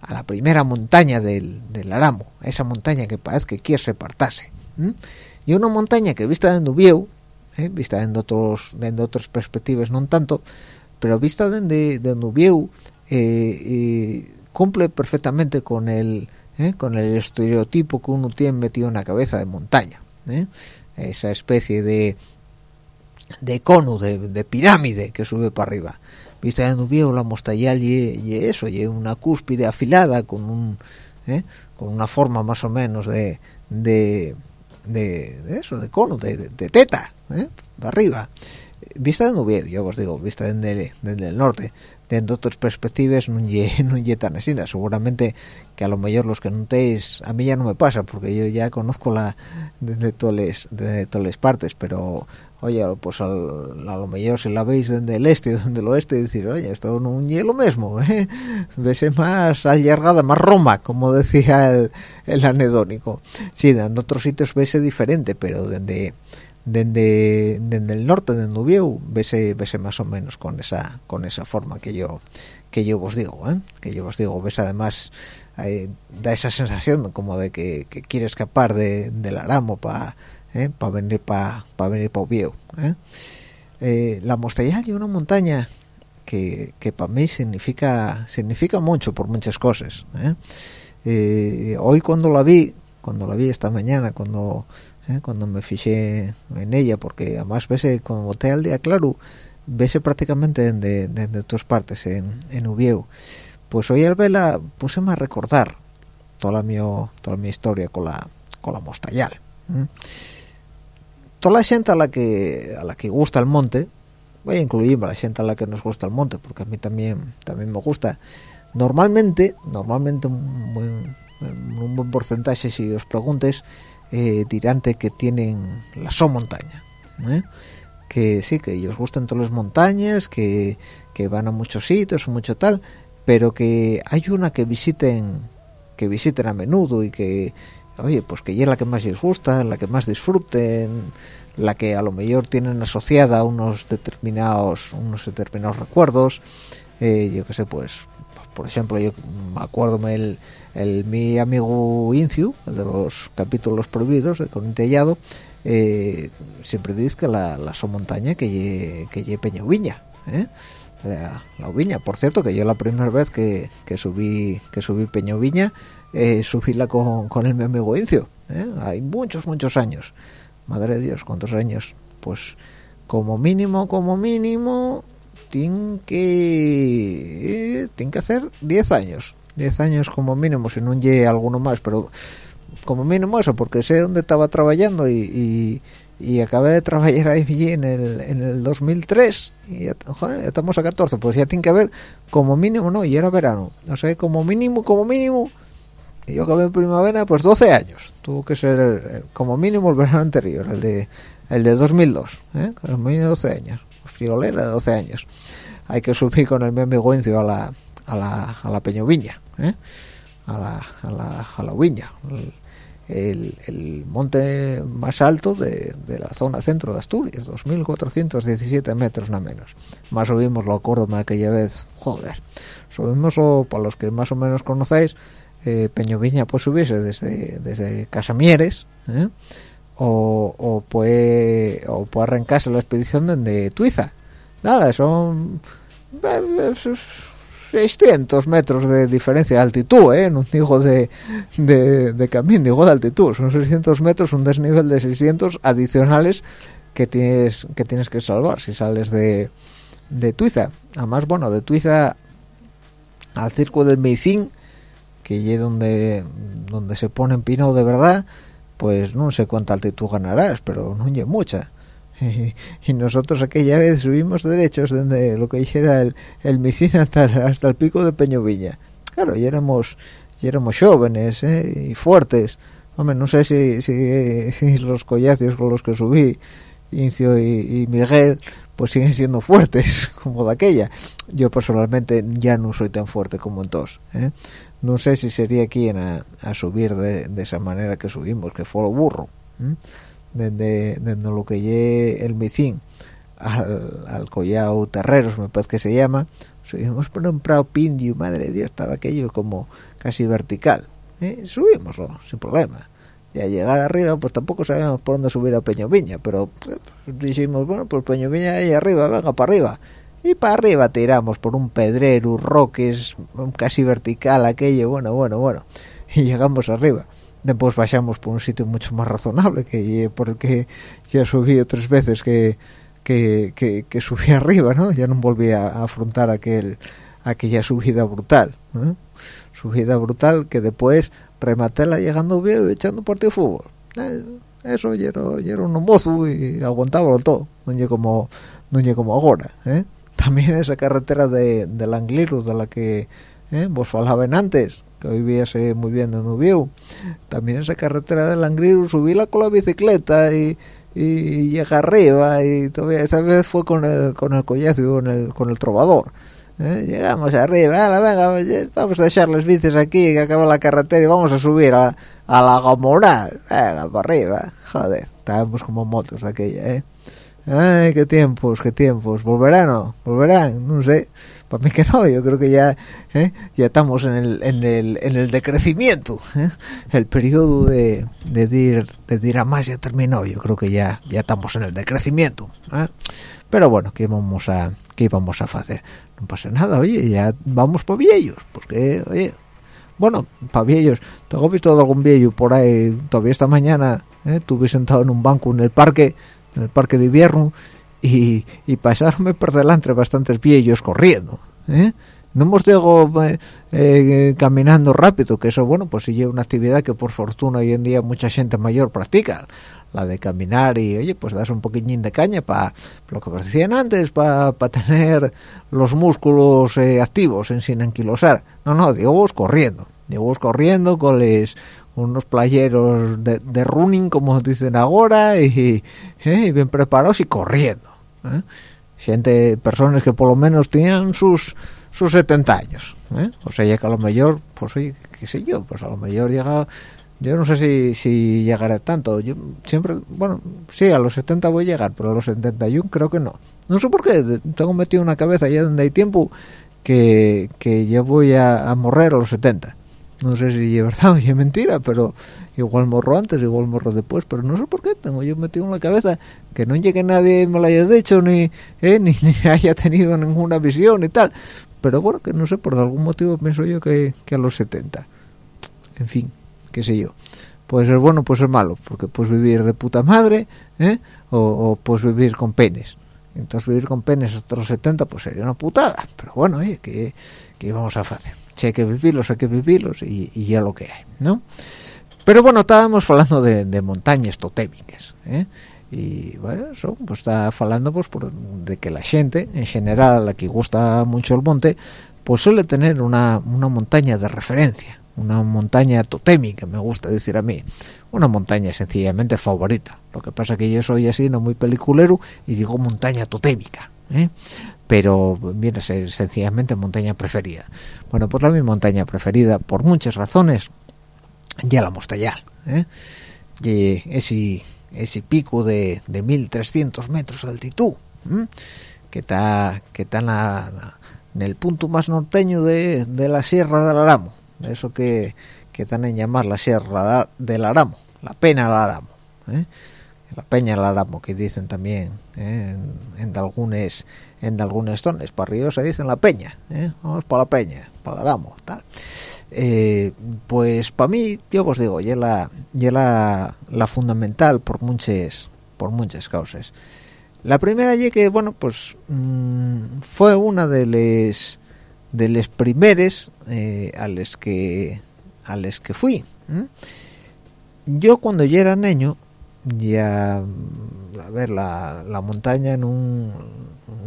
a la primera montaña del, del aramo, esa montaña que parece que quiere separtarse. ¿eh? Y una montaña que vista de Nubieu, ¿eh? vista en otros en otras perspectivas no tanto pero vista desde de Nubieu eh, cumple perfectamente con el ¿eh? con el estereotipo que uno tiene metido en la cabeza de montaña ¿eh? esa especie de de cono de, de, pirámide que sube para arriba vista de Nubieu la mostallal y, eso y una cúspide afilada con un ¿eh? con una forma más o menos de de, de, eso de cono de, de teta ¿eh? arriba vista de Nubieu yo os digo vista desde, el norte desde otras perspectivas no lle, tan así seguramente que a lo mejor los que no teis a mí ya no me pasa porque yo ya conozco la desde todas de todas las partes pero oye pues al, a lo mejor si la veis desde el este desde el oeste decir oye esto no es lo mismo ¿eh? vese más allargada más roma como decía el, anedónico sí en otros sitios vese diferente pero desde desde, desde el norte de Nubieu vese, vese más o menos con esa con esa forma que yo que yo os digo ¿eh? que yo os digo ves además eh, da esa sensación como de que, que quiere escapar de, del aramo para ¿eh? pa venir para pa venir para Ubieu ¿eh? eh, la Mostallal es una montaña que, que para mí significa significa mucho por muchas cosas ¿eh? Eh, hoy cuando la vi cuando la vi esta mañana cuando cuando me fijé en ella porque además vese cuando boté al día claro vese prácticamente de, de, de todas partes en, en Ubieu pues hoy al verla puse a recordar toda mi toda mi historia con la con la Mostallal ¿eh? Toda la gente a la que a la que gusta el monte voy a incluir a la gente a la que nos gusta el monte porque a mí también también me gusta normalmente normalmente un buen, un buen porcentaje si os preguntes eh, dirante que tienen la so montaña ¿eh? que sí, que ellos gustan todas las montañas, que, que van a muchos sitios, mucho tal, pero que hay una que visiten, que visiten a menudo y que, oye, pues que es la que más les gusta, la que más disfruten, la que a lo mejor tienen asociada unos determinados, unos determinados recuerdos, eh, yo qué sé, pues, por ejemplo, yo me acuerdo el, el mi amigo Inciu, el de los capítulos prohibidos de Conintellado, eh, siempre dice que la, la so montaña que lle, que lle Peña Ubiña, ¿eh? la, la Ubiña, por cierto, que yo la primera vez que, que subí que subí Peña Ubiña, eh, subíla con, con el mi amigo Incio, ¿eh? hay muchos, muchos años, madre de Dios, cuántos años, pues como mínimo, como mínimo, tiene que eh, tiene que hacer 10 años. 10 años como mínimo si no llegue alguno más pero como mínimo eso porque sé dónde estaba trabajando y, y, y acabé de trabajar ahí en el, en el 2003 y ya, ya estamos a 14 pues ya tiene que haber como mínimo no y era verano. O sea como mínimo como mínimo y yo acabé en primavera pues 12 años. Tuvo que ser el- el- como mínimo el verano anterior el de el de 2002 ¿eh? como mínimo 12 años friolera de 12 años. Hay que subir con el mi amigo Encio a la a la, a la Peñoviña ¿eh? a la a la, a la Viña. El, el, monte más alto de, de la zona centro de Asturias 2.417 metros nada menos. Más subimos lo acuérdome aquella vez joder. Subimos para los que más o menos conocéis eh, Peñoviña pues subirse desde desde Casamieres ¿eh? o, puede o puede arrancarse la expedición desde Tuiza nada son eh, eh, 600 metros de diferencia de altitud ¿eh? no digo de, de, de camino digo de altitud son 600 metros un desnivel de 600 adicionales que tienes que tienes que salvar si sales de de Tuiza además bueno de Tuiza al circo del Meicín que es donde donde se pone en pino de verdad pues no sé cuánta altitud ganarás pero no es mucha y, y nosotros aquella vez subimos derechos desde lo que era el, el Micín hasta, hasta el pico de Peñoviña claro y éramos y éramos jóvenes ¿eh? y fuertes hombre no sé si, si, si los collacios con los que subí Incio y, y Miguel pues siguen siendo fuertes como de aquella yo personalmente ya no soy tan fuerte como entonces ¿eh? No sé si sería quien a, subir de, de, esa manera que subimos que fue lo burro ¿eh? desde, lo que lle el Micín al, al collao Terreros me parece que se llama subimos por un prado pindio madre de Dios estaba aquello como casi vertical ¿eh? subimoslo sin problema y al llegar arriba pues tampoco sabíamos por dónde subir a Peñoviña pero pues, dijimos bueno pues Peñoviña ahí arriba venga para arriba y para arriba tiramos por un pedrero roques casi vertical aquello bueno bueno bueno. Y llegamos arriba. Después bajamos por un sitio mucho más razonable que por el que ya subí tres veces que que, subí arriba no ya no volví a afrontar aquel aquella subida brutal ¿eh? subida brutal que después rematéla llegando bien y echando partido de fútbol. Eh, eso ya era, ya era un mozo y aguantábalo todo. No como no como ahora ¿eh? También esa carretera de, del Angliru de la que ¿eh? vos falaban antes que hoy viese muy bien de Nubiu también esa carretera del Angliru subíla con la bicicleta y, y llega arriba y todavía esa vez fue con el con el collazo con el con el trovador ¿eh? llegamos arriba venga, venga vamos a dejar las bicis aquí que acaba la carretera y vamos a subir a, a la Gamoral venga para arriba joder estábamos como motos aquella eh ay qué tiempos qué tiempos volverán o volverán no sé para mí que no yo creo que ya ¿eh? ya estamos en el en el en el decrecimiento ¿eh? el periodo de de dir de dir a más ya terminó yo creo que ya ya estamos en el decrecimiento ¿eh? pero bueno qué vamos a qué íbamos a hacer no pasa nada oye ya vamos para viejos porque oye bueno para viejos tengo visto algún viejo por ahí todavía esta mañana ¿eh? estuve sentado en un banco en el parque en el parque de invierno y, y pasarme por delante bastantes viejos corriendo ¿eh? no hemos digo eh, eh, caminando rápido que eso bueno pues sí es una actividad que por fortuna hoy en día mucha gente mayor practica la de caminar y oye pues das un poquillín de caña para lo que os decían antes para pa tener los músculos eh, activos en sin anquilosar no no digo vos corriendo digo vos corriendo con les unos playeros de, de running como dicen ahora y, y bien preparados y corriendo ¿eh? gente personas que por lo menos tenían sus sus 70 años ¿eh? o sea ya que a lo mejor pues oye qué sé yo pues a lo mejor llega yo no sé si, si llegaré tanto yo siempre bueno sí a los 70 voy a llegar pero a los 71 creo que no no sé por qué tengo metido en la cabeza ya donde hay tiempo que, que yo voy a, a morrer a los 70 no sé si es verdad o es mentira pero igual morro antes igual morro después pero no sé por qué tengo yo metido en la cabeza que no llegue nadie y me lo haya dicho ni, eh, ni, ni haya tenido ninguna visión y tal. Pero bueno que no sé por algún motivo pienso yo que, que a los 70 en fin qué sé yo. Puede ser bueno puede ser malo porque puedes vivir de puta madre ¿eh? o, o puedes vivir con penes. Entonces vivir con penes hasta los 70 pues sería una putada. Pero bueno oye que, que vamos a hacer hay que vivirlos hay que vivirlos y, y ya lo que hay ¿no? pero bueno estábamos hablando de, de montañas totémicas ¿eh? y bueno eso pues está hablando pues por, de que la gente en general a la que gusta mucho el monte pues suele tener una, una montaña de referencia una montaña totémica me gusta decir a mí una montaña sencillamente favorita lo que pasa que yo soy así no muy peliculero y digo montaña totémica ¿eh? Pero viene a ser sencillamente montaña preferida bueno pues la mi montaña preferida por muchas razones ya la Mostallal ¿eh? ese ese pico de, de 1300 metros de altitud que está que está en, el punto más norteño de, de la Sierra del Aramo eso que, que están en llamar la Sierra del Aramo la Pena del Aramo ¿eh? la Peña del Aramo que dicen también ¿eh? en, en algunas en algunas zonas para arriba se dicen la Peña ¿eh? vamos para la Peña para el Aramo tal. Eh, pues para mí yo os digo ya la la, la fundamental por muchas por muchas causas la primera y que bueno pues mmm, fue una de las de las primeras eh, a las que a las que fui yo cuando ya era niño ya a ver la, la montaña en un,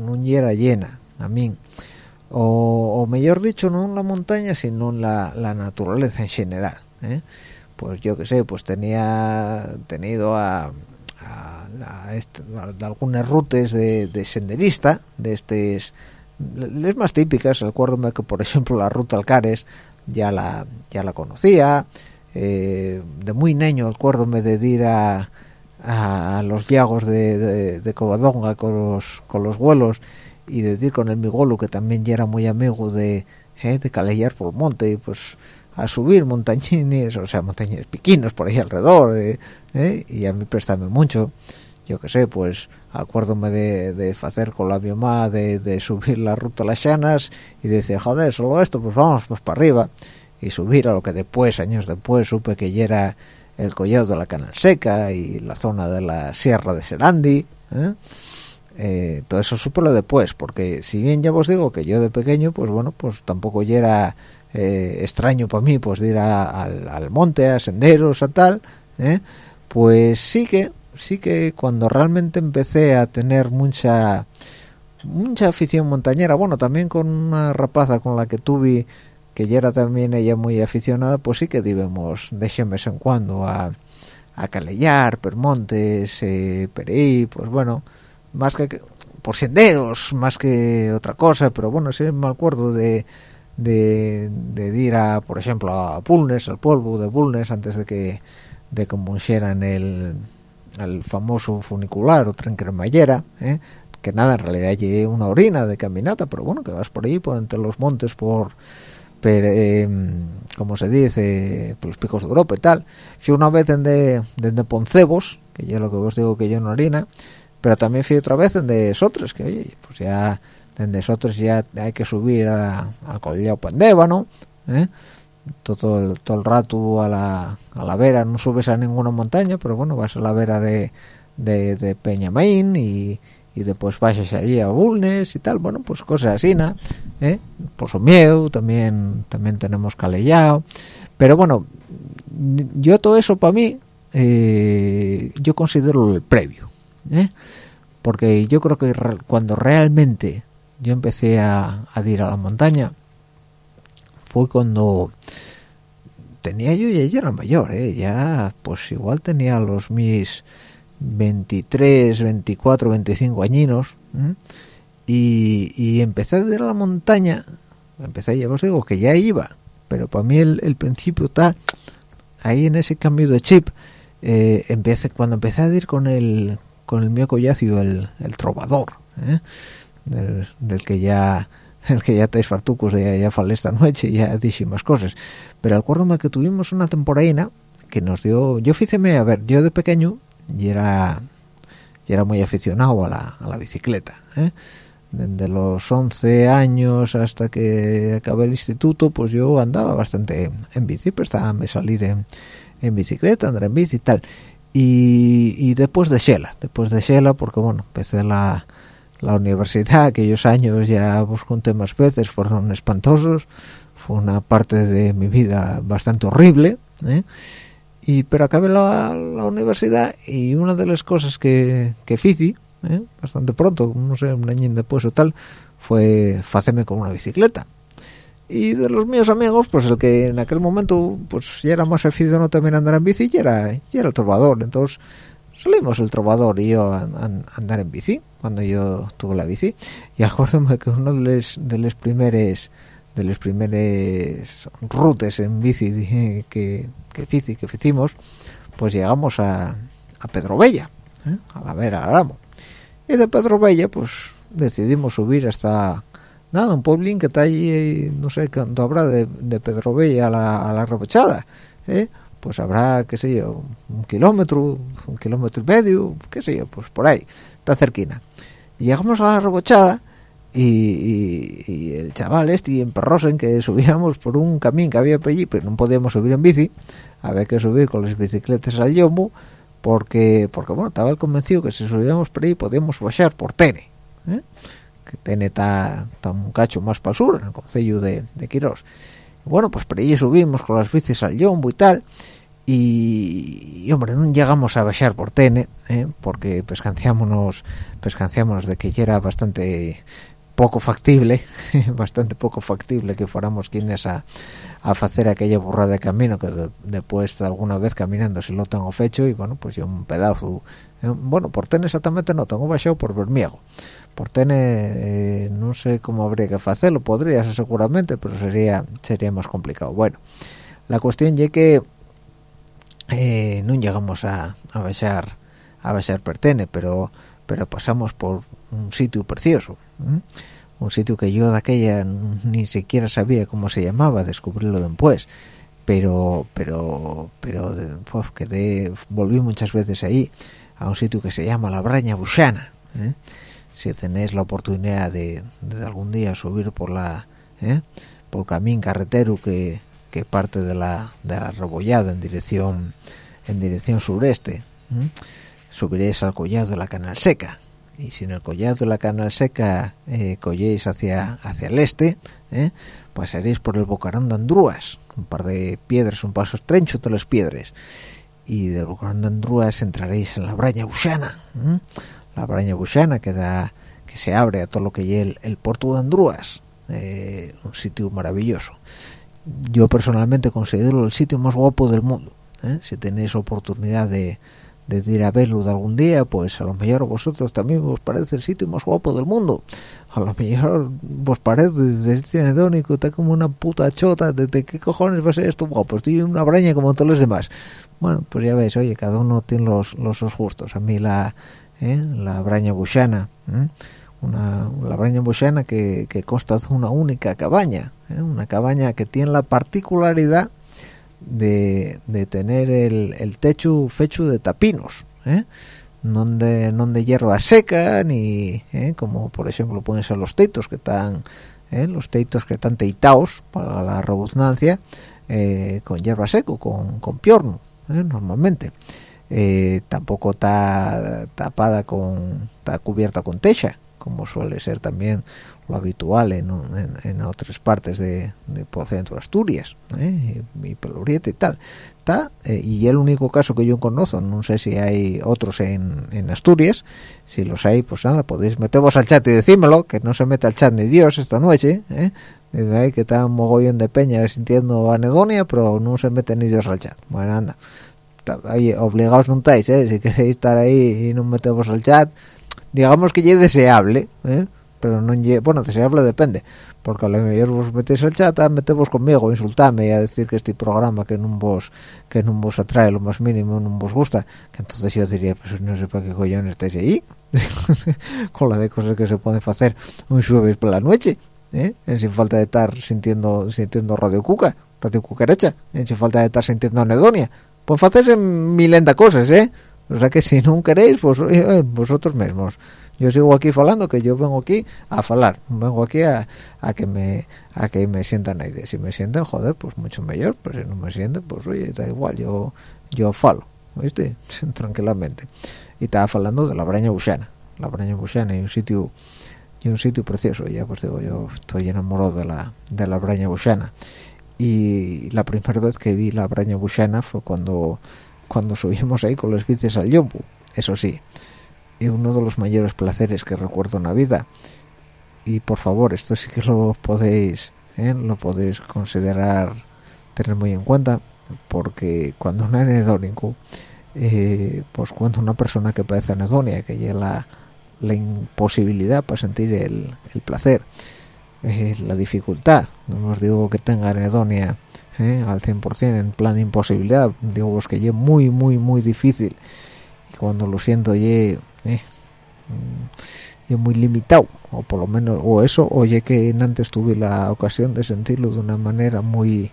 un era llena a mí o, o, mejor dicho no en la montaña sino en la, naturaleza en general ¿eh? pues yo que sé pues tenía tenido a, a, a, este, algunas rutas de, de, senderista de estas las más típicas acuérdome que por ejemplo la ruta Alcares ya la ya la conocía eh, de muy niño acuérdome de ir a, a, los llagos de, de, Covadonga con los, con los vuelos y de ir con el migolo que también ya era muy amigo de, eh, de calellar por el monte y pues a subir montañines o sea montañines piquinos por ahí alrededor eh, eh, y a mí préstame mucho. Yo que sé pues acuérdome de, hacer con la mamá de, de, subir la ruta a las llanas y decir joder solo esto pues vamos pues para arriba y subir a lo que después años después supe que ya era el collado de la canal seca y la zona de la sierra de Serandi ¿eh? Eh, todo eso supe lo después porque si bien ya os digo que yo de pequeño pues bueno pues tampoco ya era eh, extraño para mí pues de ir a, al, al, monte a senderos a tal ¿eh? pues sí que sí que cuando realmente empecé a tener mucha mucha afición montañera bueno también con una rapaza con la que tuve que ya era también ella muy aficionada pues sí que debemos de vez en cuando a, a calellar per montes eh, per ahí pues bueno más que por senderos más que otra cosa pero bueno sí me acuerdo de de, ir a por ejemplo a Bulnes al polvo de Bulnes antes de que de el el famoso funicular o tren cremallera ¿eh? que nada en realidad llegué una orina de caminata pero bueno que vas por ahí por entre los montes por per, eh, como se dice por los picos de Europa y tal fui una vez desde de Poncebos que ya lo que os digo que yo no orina pero también fui otra vez de Sotres que oye pues ya desde Sotres ya hay que subir a, al Collao Pandébano ¿eh? todo el, todo el rato a la, a la vera no subes a ninguna montaña pero bueno vas a la vera de, de, de Peñamaín y, y después vas allí a Bulnes y tal bueno pues cosas así ¿no? ¿Eh? por Somieu también también tenemos Calellao pero bueno yo todo eso para mí eh, yo considero el previo ¿eh? porque yo creo que cuando realmente yo empecé a, ir a la montaña fue cuando tenía yo ya era mayor ¿eh? ya pues igual tenía los mis 23, 24, 25 añinos y, y empecé a ir a la montaña, empecé, ya os digo que ya iba, pero para mí el, principio está ahí en ese cambio de chip, eh, empecé, cuando empecé a ir con el con el mío collacio, el, el trovador, ¿eh? del, que ya el que ya estáis fartucos de ya falé esta noche ya dije más cosas pero acuérdome que tuvimos una temporada que nos dio yo fíjeme a ver yo de pequeño y era y era muy aficionado a la, a la bicicleta ¿eh? desde los 11 años hasta que acabé el instituto pues yo andaba bastante en bici pues a salir en, en bicicleta andar en bici y tal y, y después de Shela después de Shela porque bueno empecé la la universidad aquellos años ya os conté más veces fueron espantosos fue una parte de mi vida bastante horrible ¿eh? Y pero acabé la, la, universidad y una de las cosas que que hice ¿eh? bastante pronto no sé un año después o tal fue hacerme con una bicicleta. Y de los míos amigos pues el que en aquel momento pues ya era más aficionado también a andar en bici ya era, ya era el trovador. Entonces salimos el trovador y yo a, a, andar en bici cuando yo tuve la bici. Y acuérdame que uno de los de los primeros de los primeros rutes en bici que que hice, que hicimos pues llegamos a, a Pedrovella ¿eh? a la vera Aramo y de Pedrovella pues decidimos subir hasta nada un pueblín que está allí no sé cuánto habrá de, de Pedrovella a la, a la Repechada ¿eh? pues habrá qué sé yo un kilómetro un kilómetro y medio qué sé yo pues por ahí está cerquina y llegamos a la rebochada y, el chaval este en Perrosen que subiéramos por un camino que había por allí pero no podíamos subir en bici había que subir con las bicicletas al yomo porque porque bueno estaba convencido que si subíamos por ahí podíamos bajar por Tene ¿eh? que Tene está un cacho más para el sur en el concello de, de Quirós bueno pues por ahí subimos con las bicis al yombo y tal y, hombre no llegamos a bajar por Tene ¿eh? porque pescanciámonos de que ya era bastante poco factible bastante poco factible que fuéramos quienes a, a hacer aquella burrada de camino que de, después alguna vez caminando si lo tengo fecho y bueno pues yo un pedazo eh, bueno por Tene exactamente no tengo bajado por Bermiego por Tene eh, no sé cómo habría que hacerlo podría ser seguramente pero sería sería más complicado bueno la cuestión es que eh, no llegamos a, a a Pertene pero pero pasamos por un sitio precioso. Un sitio que yo de aquella ni siquiera sabía cómo se llamaba descubrirlo después pero pero pero pues, quedé volví muchas veces ahí a un sitio que se llama la Braña Bushana ¿eh? si tenéis la oportunidad de, de, algún día subir por la ¿eh? por camino carretero que, que parte de la de la Rebollada en dirección en dirección sureste ¿eh? subiréis al collado de la Canal Seca y si en el collado de la Canal Seca eh, colléis hacia hacia el este ¿eh? pasaréis por el Bocarón de Andrúas un par de piedras un paso estrecho de las piedras y del Bocarón de Andrúas entraréis en la Braña Bushana ¿eh? la Braña Bushana que da que se abre a todo lo que es el, el puerto de Andrúas eh, un sitio maravilloso yo personalmente considero el sitio más guapo del mundo ¿eh? si tenéis oportunidad de, de ir a verlo de algún día pues a lo mejor vosotros también os parece el sitio más guapo del mundo a lo mejor vos parece desde anedónico está como una puta chota desde qué cojones va a ser esto guapo estoy una braña como todos los demás bueno pues ya veis oye cada uno tiene los los justos a mí la ¿eh? la braña bushana ¿eh? una la braña bushana que, que consta de una única cabaña ¿eh? una cabaña que tiene la particularidad de, de tener el, el, techo fecho de tapinos ¿eh? no de, no de hierba seca ni ¿eh? como por ejemplo pueden ser los teitos que están ¿eh? los teitos que están teitados para la redundancia eh, con hierba seco con, con piorno ¿eh? normalmente eh, tampoco está tapada con está cubierta con techa como suele ser también lo habitual en, en, en otras partes de, de por centro Asturias ¿eh? y Pelurieta y tal está eh, y el único caso que yo conozco no sé si hay otros en, en Asturias si los hay pues nada podéis meteros al chat y decímelo que no se mete al chat ni Dios esta noche ¿eh? Que está un mogollón de peña sintiendo anedonia pero no se mete ni Dios al chat bueno anda oye, obligados no estáis, ¿eh? Si queréis estar ahí y no metemos al chat, digamos que ya es deseable, ¿eh? Pero no bueno, deseable depende, porque a lo mejor vos metéis al chat, a metemos conmigo, insultame y a decir que este programa que no vos que no vos atrae lo más mínimo, no vos gusta, que entonces yo diría, pues no sé para qué cojones estáis ahí, con la de cosas que se pueden hacer un jueves por la noche, ¿eh? sin falta de estar sintiendo sintiendo Radio Cuca, Radio Cucaracha, ¿eh? sin falta de estar sintiendo anedonia, pues hacerse milenta cosas, ¿eh? O sea que si no queréis, pues eh, vosotros mismos. Yo sigo aquí falando, que yo vengo aquí a falar, vengo aquí a, a que me a que me sientan ahí. Si me sienten, joder, pues mucho mejor, pero si no me sienten, pues oye, da igual, yo yo falo, ¿viste? Tranquilamente. Y estaba falando de la Braña Buxana. La Braña Buxana y un sitio y un sitio precioso, ya pues digo, yo estoy enamorado de la de la Braña Buxana. Y la primera vez que vi la Braña Buxana fue cuando cuando subimos ahí con los bicis al Yombu, eso sí, y uno de los mayores placeres que recuerdo en la vida. Y por favor, esto sí que lo podéis, ¿eh? lo podéis considerar, tener muy en cuenta, porque cuando un anedónico, eh, pues cuando una persona que padece anedonia, que lleva la, la imposibilidad para sentir el, el placer, eh, la dificultad, no os digo que tenga anedonia ¿eh? al 100% en plan de imposibilidad, digo que es muy, muy, muy difícil, y cuando lo siento ye, eh, mm, ye muy limitado, o por lo menos, o eso, oye que antes tuve la ocasión de sentirlo de una manera muy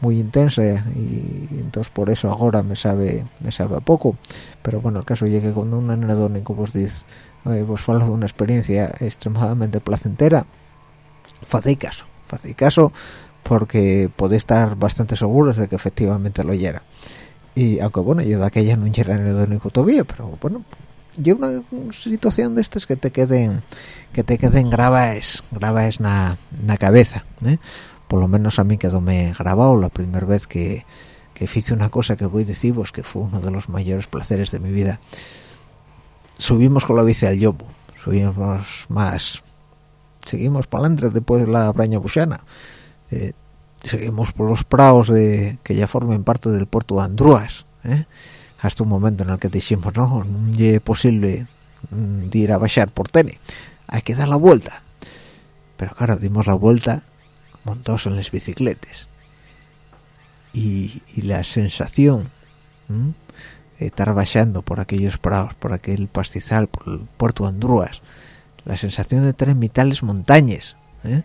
muy intensa y entonces por eso ahora me sabe me sabe a poco. Pero bueno el caso que cuando un anedónico vos dice eh, vos falo de una experiencia extremadamente placentera. Facéis caso facéis caso porque podéis estar bastante seguros de que efectivamente lo hiera. Y aunque bueno yo de aquella no era anedónico todavía pero bueno yo una situación de estas que te queden que te queden grabas grabas na, na cabeza ¿eh? por lo menos a mí quedóme grabado la primera vez que, que hice una cosa que voy a deciros que fue uno de los mayores placeres de mi vida subimos con la bici al Yobo subimos más seguimos adelante después de la Braña Buxana eh, seguimos por los praos de que ya formen parte del puerto de Andrúas ¿eh? Hasta un momento en el que dijimos no, no es posible mm, de ir a bajar por Tene hay que dar la vuelta pero claro, dimos la vuelta montados en las bicicletas y, la sensación de estar bajando por aquellos prados, por aquel pastizal, por el puerto de Andrúas, la sensación de estar en mitad de las montañas, ¿eh?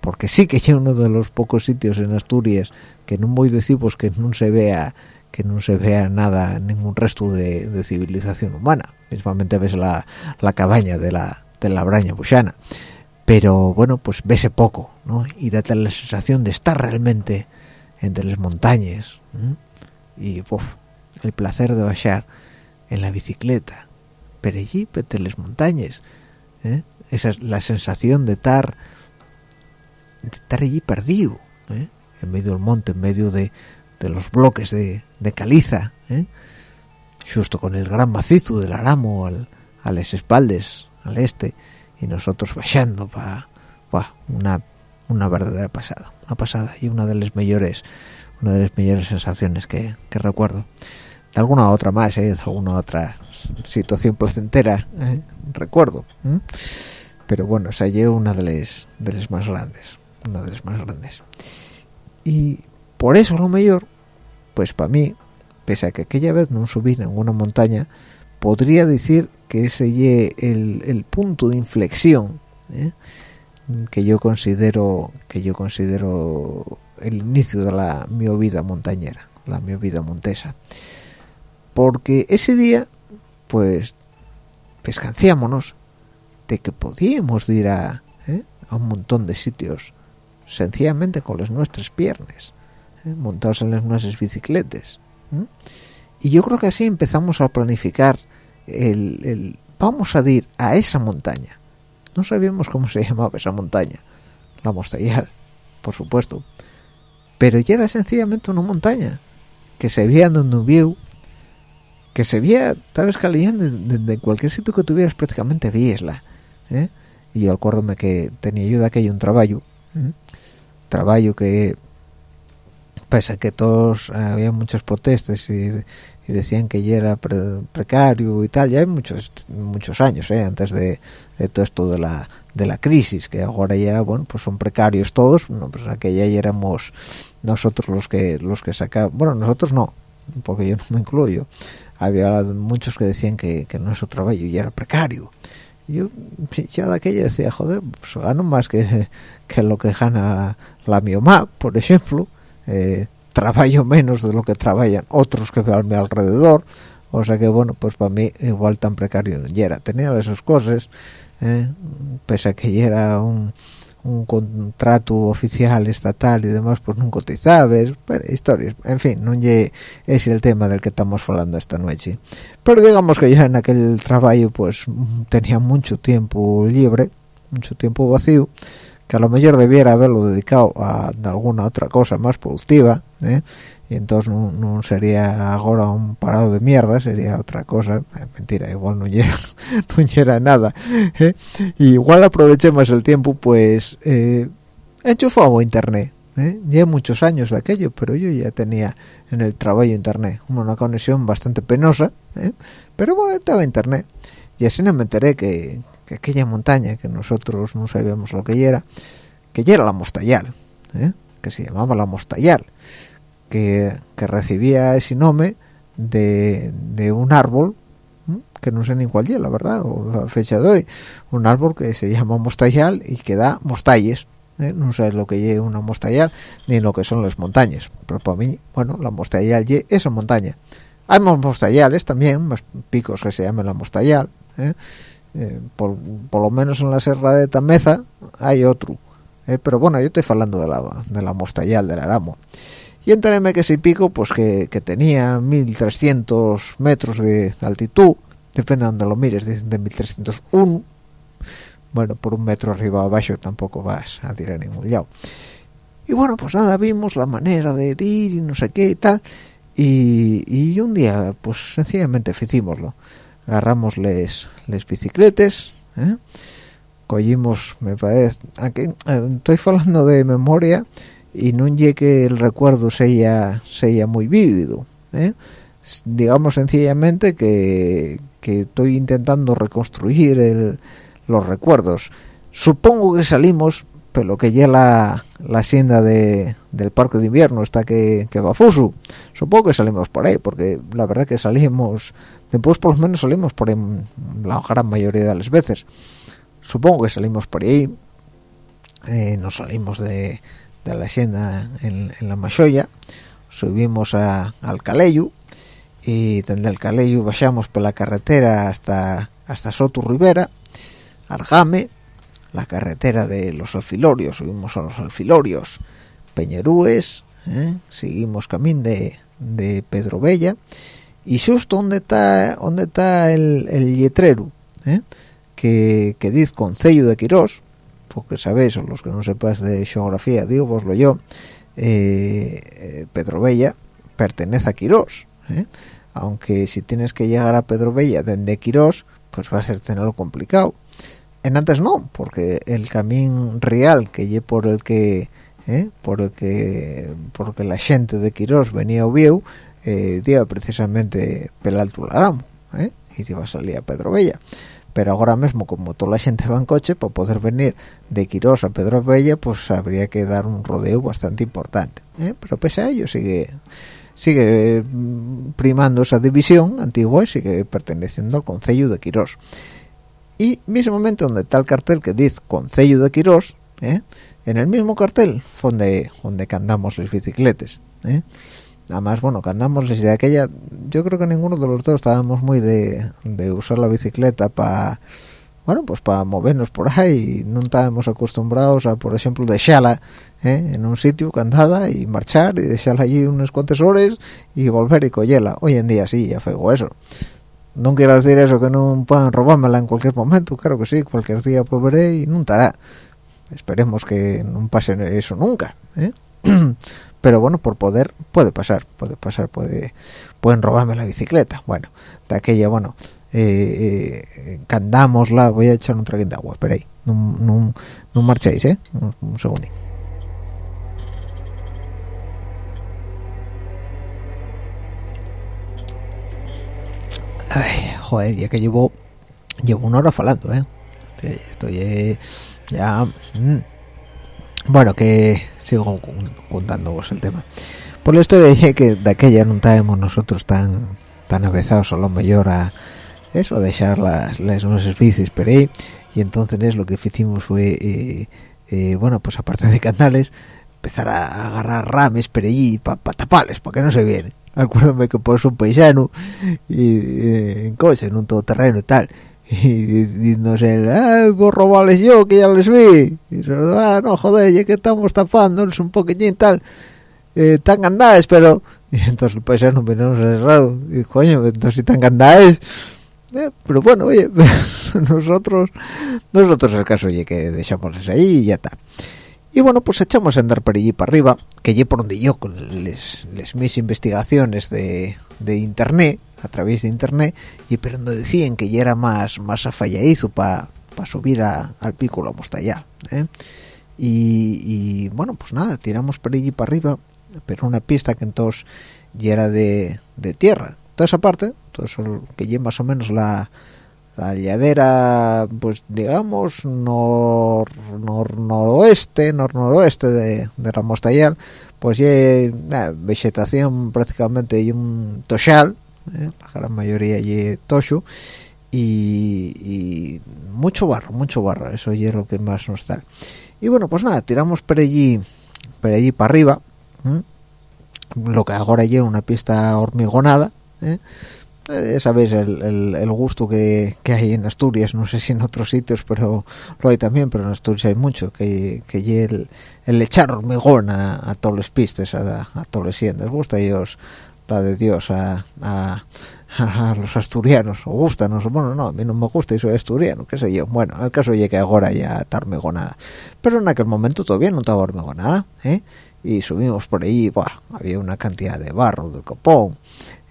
porque sí que es uno de los pocos sitios en Asturias que no voy a decir pues, que no se vea que no se vea nada, ningún resto de, civilización humana. Mismamente ves la, cabaña de la, de la Braña Buxana. Pero bueno, pues vese poco, ¿no? Y date la sensación de estar realmente entre las montañas. Y uf, el placer de bajar en la bicicleta, pero allí, entre las montañas. ¿eh? Esa es la sensación de estar, de estar allí perdido, ¿eh? en medio del monte, en medio de, de los bloques de, de caliza, ¿eh? justo con el gran macizo del Aramo al, a las espaldas, al este, y nosotros bajando para pa, una, una verdadera pasada, una pasada y una de las mejores, una de las mejores sensaciones que, que recuerdo. De alguna otra más, ¿eh? de alguna otra situación placentera, ¿eh? recuerdo. Pero bueno, esa es una de las, de las más grandes, una de las más grandes. Y por eso lo mejor pues para mí pese a que aquella vez no subí ninguna montaña podría decir que ese es el, punto de inflexión ¿eh? que yo considero que yo considero el inicio de la mi vida montañera la mi vida montesa porque ese día pues pescanciámonos de que podíamos ir a, ¿eh? a un montón de sitios sencillamente con las nuestras piernas ¿eh? montados en las nuestras bicicletas y yo creo que así empezamos a planificar el, vamos a ir a esa montaña no sabíamos cómo se llamaba esa montaña la Mostayal por supuesto pero ya era sencillamente una montaña que se veía donde hubiera que se veía sabes caliente desde cualquier sitio que tuvieras prácticamente viesla ¿eh? y yo acuérdome que tenía yo de aquello un trabajo trabajo que pese a que todos había muchas protestas y, y decían que ya era pre- precario y tal ya hay muchos muchos años ¿eh? antes de, de todo esto de la de la crisis que ahora ya bueno pues son precarios todos no pues aquella ya éramos nosotros los que los que sacaban bueno nosotros no porque yo no me incluyo había muchos que decían que, que nuestro trabajo ya era precario yo ya de aquella decía joder pues gano más que, que lo que gana la mi mamá por ejemplo eh, trabajo menos de lo que trabajan otros que a mi alrededor. O sea que bueno pues para mí igual tan precario. No era tenía esas cosas eh, pese a que era un, un contrato oficial estatal y demás pues nunca cotizabas pero historias en fin no es el tema del que estamos hablando esta noche. Pero digamos que yo en aquel trabajo pues tenía mucho tiempo libre mucho tiempo vacío que a lo mejor debiera haberlo dedicado a alguna otra cosa más productiva ¿eh? y entonces no, no sería ahora un parado de mierda sería otra cosa Eh, mentira igual no llega no nada ¿eh? y igual aproveché más el tiempo pues eh, enchufado a internet ¿eh? llevo muchos años de aquello pero yo ya tenía en el trabajo internet una conexión bastante penosa ¿eh? pero bueno estaba internet y así no me enteré que, que aquella montaña que nosotros no sabíamos lo que era que era la Mostayal ¿eh? que se llamaba la Mostayal que, que recibía ese nombre de, de un árbol que no sé ni cuál es la verdad o a fecha de hoy un árbol que se llama mostayal y que da mostalles ¿eh? no sé lo que es una mostayal ni lo que son las montañas pero para mí bueno la mostayal es esa montaña hay más mostayales también más picos que se llaman la mostayal ¿eh? Eh, por, por lo menos en la serra de Tameza hay otro. ¿eh? pero bueno yo estoy hablando de la, de la mostayal del Aramo. Y entéréme que si pico pues que, que tenía 1300 metros de altitud depende de donde lo mires dicen de 1301 bueno por un metro arriba o abajo tampoco vas a tirar ningún lado. Y bueno pues nada vimos la manera de ir y no sé qué y tal. Y, y un día pues sencillamente hicimoslo agarramos les, les bicicletes ¿eh? cogimos me parece aquí eh, estoy hablando de memoria y no llegue el recuerdo sea sea muy vívido ¿eh? Digamos sencillamente que, que estoy intentando reconstruir el- los recuerdos supongo que salimos pero que ya la, la hacienda de, del parque de invierno está que, que va fusu supongo que salimos por ahí porque la verdad que salimos después por lo menos salimos por ahí la gran mayoría de las veces. Supongo que salimos por ahí eh, nos salimos de, de la hacienda en, la Machoya subimos a, al Caleyu y desde el Caleyu bajamos por la carretera hasta hasta Soto Rivera al Game la carretera de los alfilorios subimos a los alfilorios Peñerúes ¿eh? seguimos camino de, de Pedro Bella y justo donde está donde está el, el letrero ¿eh? que, que dice Concello de Quirós porque sabéis, o los que no sepáis de geografía, digo voslo yo, eh, eh, Pedro Bella pertenece a Quirós, aunque si tienes que llegar a Pedro Bella desde Quirós, pues va a ser tenerlo complicado. En antes no, porque el camino real que lle por el que ¿eh? por el que la gente de Quirós venía a Ovieu, eh, precisamente pelalto Laramo, ¿eh? y iba a salir a Pedro Bella pero ahora mismo como toda la gente va en coche para poder venir de Quirós a Pedro Bella pues habría que dar un rodeo bastante importante ¿eh? pero pese a ello sigue sigue mm, primando esa división antigua y sigue perteneciendo al Concello de Quirós y mismamente donde está el cartel que dice Concello de Quirós ¿eh? en el mismo cartel donde donde candamos las bicicletas ¿eh? además bueno que andamos desde aquella yo creo que ninguno de los dos estábamos muy de, de usar la bicicleta para bueno pues para movernos por ahí no estábamos acostumbrados a por ejemplo dejarla ¿eh? en un sitio candada y marchar y dejarla allí unas cuantas horas y volver y cogerla hoy en día sí ya fue eso no quiero decir eso que no puedan robármela en cualquier momento claro que sí cualquier día volveré y no estará esperemos que no pase eso nunca ¿eh? pero bueno por poder puede pasar puede pasar puede pueden robarme la bicicleta. Bueno de aquella bueno eh, eh, candamosla voy a echar un traguín de agua espera ahí. No, no, marchéis eh un, un Ay, joder, ya que llevo llevo una hora falando, ¿eh? Estoy, eh, ya... mm. Bueno, que sigo contándoos el tema. Por historia dije que de aquella no estábamos nosotros tan tan avezados a lo mejor a eso, a dejar las, las nuestras bicis por ahí. Y entonces es lo que hicimos fue, eh, eh, bueno, pues aparte de canales, empezar a agarrar rames por allí para taparles, para que no se vienen. Acuérdame que pues un paisano y, en coche, en un todoterreno y tal. Y diciéndose, ah, vos robarles yo, que ya les vi. Y se ah, no, joder, ya que estamos tapándoles un poquillín y tal. Eh, tan andáis, pero... Y entonces el paisano menos cerrado. Y coño, entonces si tan andáis... Eh, pero bueno, oye, nosotros, nosotros el caso oye que dejamos ahí y ya está. Y bueno, pues echamos a andar por allí para arriba, que allí por donde yo con les, mis investigaciones de, internet, a través de internet, y pero donde decían que ya era más más afalladizo para subir a, al pico la mostalla. ¿eh? Y, y bueno, pues nada, tiramos por allí para arriba, pero una pista que entonces ya era de, tierra. Toda esa parte, todo eso que lleva más o menos la, la lladera, pues digamos, nor, nor, noroeste, nor, noroeste de, de Mostallal, pues hay vegetación prácticamente y un toshal, eh, la gran mayoría y toshu, y, mucho barro, mucho barro, eso ya es lo que más nos da. Y bueno, pues nada, tiramos por allí, por allí para arriba, lo que ahora lleva una pista hormigonada, ¿eh? Eh, sabéis el, el, el gusto que, que, hay en Asturias no sé si en otros sitios pero lo hay también pero en Asturias hay mucho que, que el, el echar hormigón a, a todos los pistes a, a todos los sientes gusta a ellos la de Dios a, a, los asturianos o gustanos bueno no a mí no me gusta y soy asturiano qué sé yo bueno el caso es que ahora ya está hormigonada pero en aquel momento todavía no estaba hormigonada ¿eh? y subimos por ahí había una cantidad de barro del copón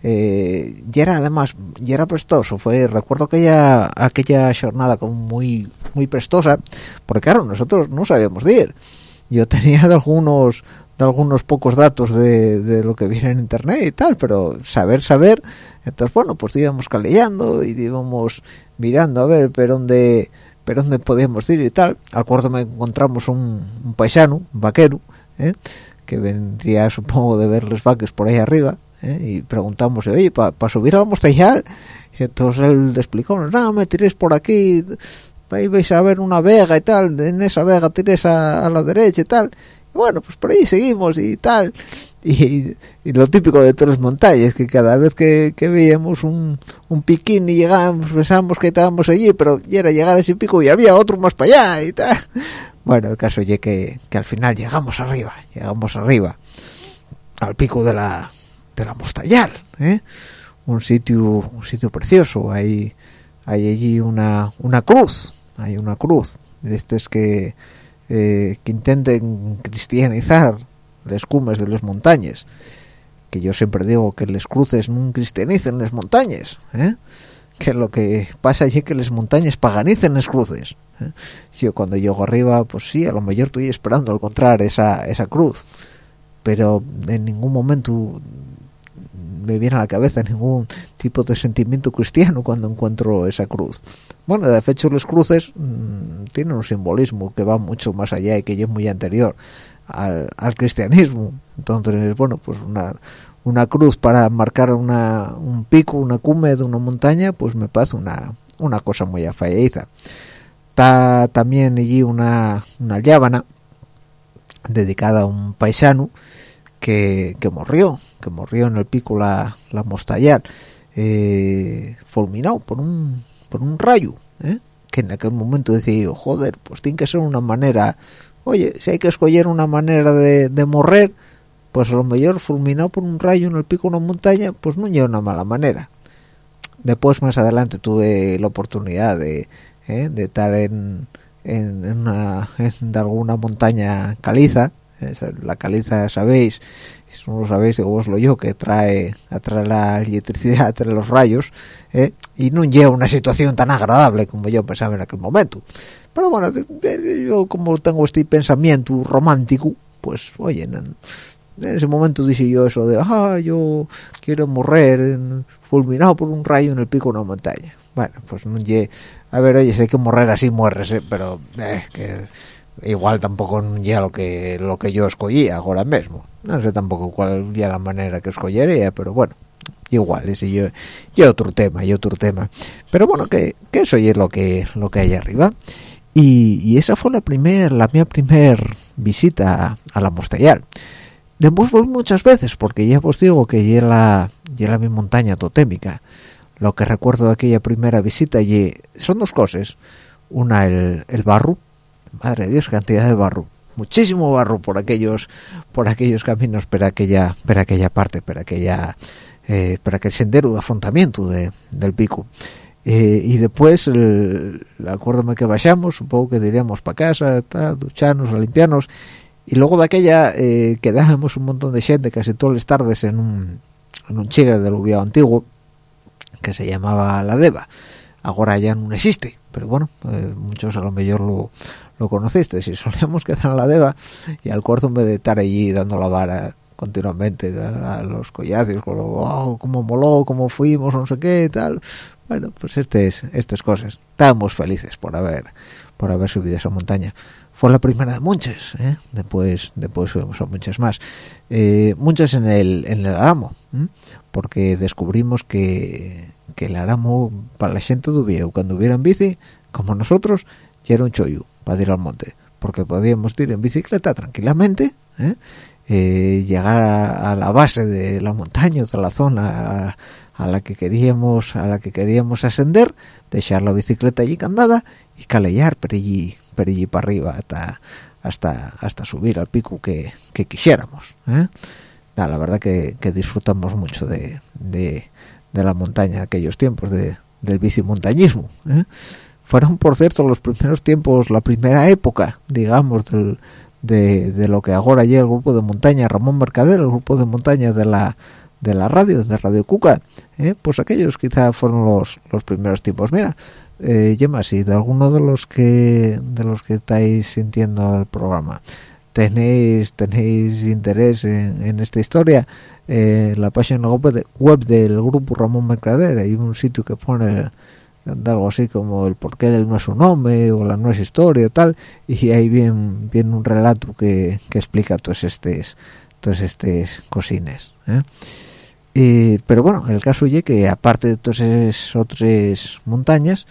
eh, y era además y era prestoso. Fue recuerdo aquella aquella jornada como muy muy prestosa porque claro nosotros no sabíamos de ir. Yo tenía de algunos algunos pocos datos de, lo que viene en internet y tal pero saber saber. Entonces bueno pues íbamos calellando y íbamos mirando a ver pero dónde pero dónde podíamos ir y tal. Acuerdo me encontramos un, un paisano un vaquero ¿eh? que vendría supongo de ver los vaques por ahí arriba ¿eh? y preguntamos oye para pa subir al Mostallal y entonces él explicó no me tiréis por aquí ahí vais a ver una vega y tal en esa vega tiréis a, a la derecha y tal. Y bueno pues por ahí seguimos y tal. Y, y, lo típico de todas las montañas que cada vez que, que veíamos un, un piquín y llegábamos pensábamos que estábamos allí pero ya era llegar a ese pico y había otro más para allá y tal. Bueno el caso es que, que al final llegamos arriba llegamos arriba al pico de la de la Mostallal ¿eh? un sitio un sitio precioso hay hay allí una una cruz hay una cruz de estos que eh, que intenten cristianizar las cumbres de las montañas que yo siempre digo que les cruces no cristianicen las montañas ¿eh? que lo que pasa allí es que las montañas paganicen las cruces ¿eh? yo cuando llego arriba pues sí a lo mejor estoy esperando encontrar esa esa cruz pero en ningún momento me viene a la cabeza ningún tipo de sentimiento cristiano cuando encuentro esa cruz. Bueno, de hecho los cruces mmm, tienen un simbolismo que va mucho más allá y que ya es muy anterior al, cristianismo. Entonces, bueno, pues una, una cruz para marcar una, un pico, una cume de una montaña, pues me parece una, una cosa muy afalladiza. Está también allí una, una llábana dedicada a un paisano que, que murió, que murió en el pico la, la Mostallar, eh, fulminado por un, por un rayo, ¿eh? que en aquel momento decía yo, joder, pues tiene que ser una manera, oye, si hay que escoger una manera de, de morrer, pues a lo mejor fulminado por un rayo en el pico de una montaña, pues no lleva una mala manera. Después, más adelante, tuve la oportunidad de, ¿eh? de estar en, en, una, en alguna montaña caliza, la caliza sabéis si no lo sabéis lo yo que trae atrae la electricidad trae los rayos ¿eh? y no lleva una situación tan agradable como yo pensaba en aquel momento pero bueno yo como tengo este pensamiento romántico pues oye en ese momento dije yo eso de ah yo quiero morrer fulminado por un rayo en el pico de una montaña bueno pues no lle- a ver oye si hay que morrer así mueres ¿eh? pero eh, que igual tampoco ya lo que lo que yo escogía ahora mismo no sé tampoco cuál ya la manera que escogería pero bueno igual ese yo y otro tema y otro tema pero bueno que, que eso es lo que lo que hay arriba y, y esa fue la primer la mía primer visita a, la Mostallar Después volví muchas veces, porque ya os digo que ya la, ya la mi montaña totémica. Lo que recuerdo de aquella primera visita y son dos cosas. Una, el, el barro. Madre Dios, cantidad de barro. Muchísimo barro por aquellos, por aquellos caminos, para aquella, para aquella parte, para aquella, eh, para aquel sendero de afrontamiento de, del pico. Eh, y después, el, acuérdame que vayamos, supongo que diríamos para casa, tal, ducharnos, a limpiarnos, y luego de aquella eh, quedábamos un montón de gente casi todas las tardes en un, en un chigre del antiguo que se llamaba La Deva. Ahora ya no existe, pero bueno, eh, muchos a lo mejor lo, lo conociste. Si solíamos quedar en La Deva y al cuarto en vez de estar allí dando la vara continuamente a, los collacios, con lo, oh, cómo moló, cómo fuimos, no sé qué, tal. Bueno, pues estas estas cosas. Estábamos felices por haber por haber subido esa montaña fue la primera de muchas ¿eh? después después subimos a muchas más eh, muchas en el en el Aramo porque descubrimos que, que el Aramo para la gente cuando hubiera en bici como nosotros ya era un chollo para ir al monte porque podíamos ir en bicicleta tranquilamente ¿eh? Eh, llegar a, la base de la montaña de la zona a, la que queríamos a la que queríamos ascender dejar la bicicleta allí candada y calellar por allí por allí para arriba hasta hasta hasta subir al pico que, que quisiéramos ¿eh? La verdad que, disfrutamos mucho de, de, la montaña aquellos tiempos de, del bicimontañismo ¿eh? Fueron por cierto los primeros tiempos la primera época digamos del, de, de lo que ahora ya el grupo de montaña Ramón Mercader el grupo de montaña de la de la radio de Radio Cuca ¿eh? pues aquellos quizá fueron los los primeros tiempos mira eh, Gemma, si de alguno de los que de los que estáis sintiendo el programa tenéis tenéis interés en, en esta historia eh, la página web, de- web del grupo Ramón Mercader hay un sitio que pone de algo así como el porqué del no es un nombre o la no es historia tal y ahí viene, viene un relato que, que explica todos estos todos estos cosines ¿eh? Pero bueno, el caso es que aparte de todas esas otras montañas,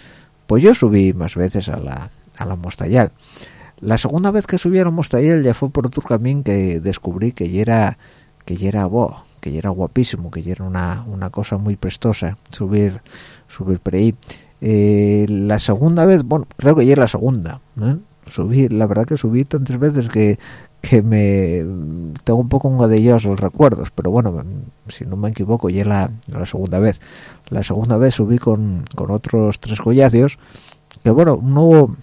pues yo subí más veces a la, a la Mostallal. La segunda vez que subí a la Mostallal ya fue por otro camino que descubrí que ya era, que era, bo, que ya era guapísimo, que ya era una, una cosa muy prestosa subir, subir por ahí. Eh, la segunda vez, bueno, creo que ya era la segunda, ¿eh? La verdad que subí tantas veces que, que me tengo un poco un de ellos los recuerdos pero bueno si no me equivoco ya la, la segunda vez la segunda vez subí con, con otros tres collacios que bueno no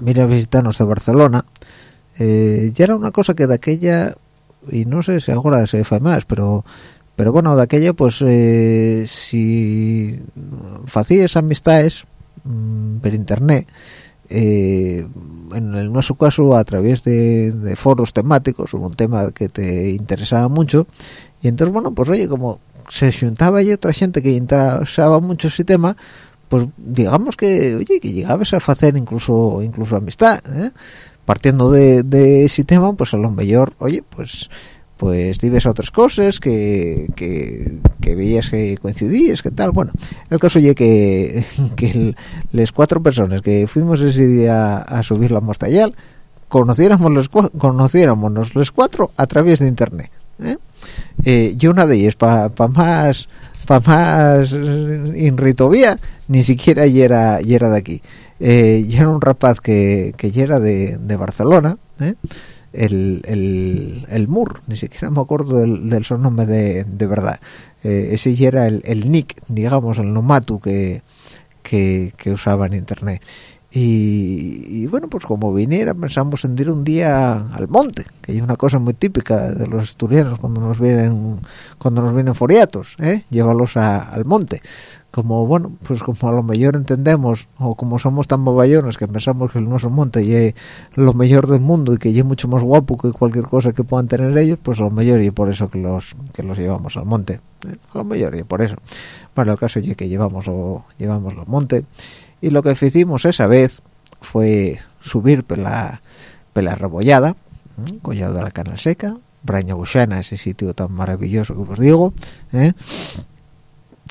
vine a visitarnos de Barcelona eh, ya era una cosa que de aquella y no sé si ahora se fue más pero pero bueno de aquella pues eh, si hacías amistades mm, por internet eh, en el nuestro caso a través de, de foros temáticos un tema que te interesaba mucho y entonces bueno pues oye como se juntaba y otra gente que interesaba mucho ese tema pues digamos que oye que llegabas a hacer incluso incluso amistad ¿eh? partiendo de, de ese tema pues a lo mejor oye pues pues dives a otras cosas que, que, que veías que coincidías, que tal, bueno, el caso ya que, que las cuatro personas que fuimos ese día a subir la Mostallal, conociéramos los, conociéramos los cuatro a través de internet, ¿eh? Eh, y una de ellas, para pa más para más inritovía, ni siquiera ya era, ya era de aquí. Eh, y era un rapaz que, que ya era de, de Barcelona, ¿eh? El, el, el Mur, ni siquiera me acuerdo del, del de, de verdad. Eh, ese ya era el, el nick, digamos, el nomatu que, que, que usaba en internet. Y, y bueno, pues como viniera, pensamos en ir un día al monte, que hay una cosa muy típica de los asturianos cuando nos vienen cuando nos vienen foriatos, ¿eh? llévalos a- al monte. Como bueno pues como a lo mejor entendemos o como somos tan baballones que pensamos que el nuestro monte es lo mejor del mundo y que es mucho más guapo que cualquier cosa que puedan tener ellos pues a lo mejor y por eso que los que los llevamos al monte ¿eh? a lo mejor y por eso bueno el caso es que llevamos o llevamos al monte y lo que hicimos esa vez fue subir por la, por la rebollada ¿eh? collado de la cana seca Braña Buxana, ese sitio tan maravilloso que os digo ¿eh?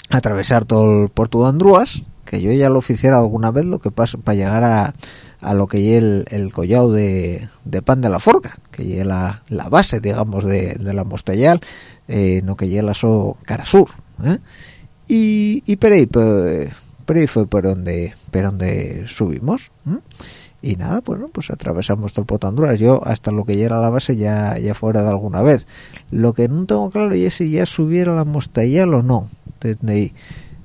Atravesar todo el puerto de Andrúas que yo ya lo oficiara alguna vez lo que pasa para llegar a, a lo que es el, el collado de, de pan de la forca que es la, la base digamos de, de la Mostellal eh, no que es la so cara sur ¿eh? y, y por ahí por, fue por donde por donde subimos y nada bueno pues atravesamos todo el Andrúas. Yo hasta lo que llega a la base ya ya fuera de alguna vez. Lo que no tengo claro es si ya subiera la Mostellal o no ahí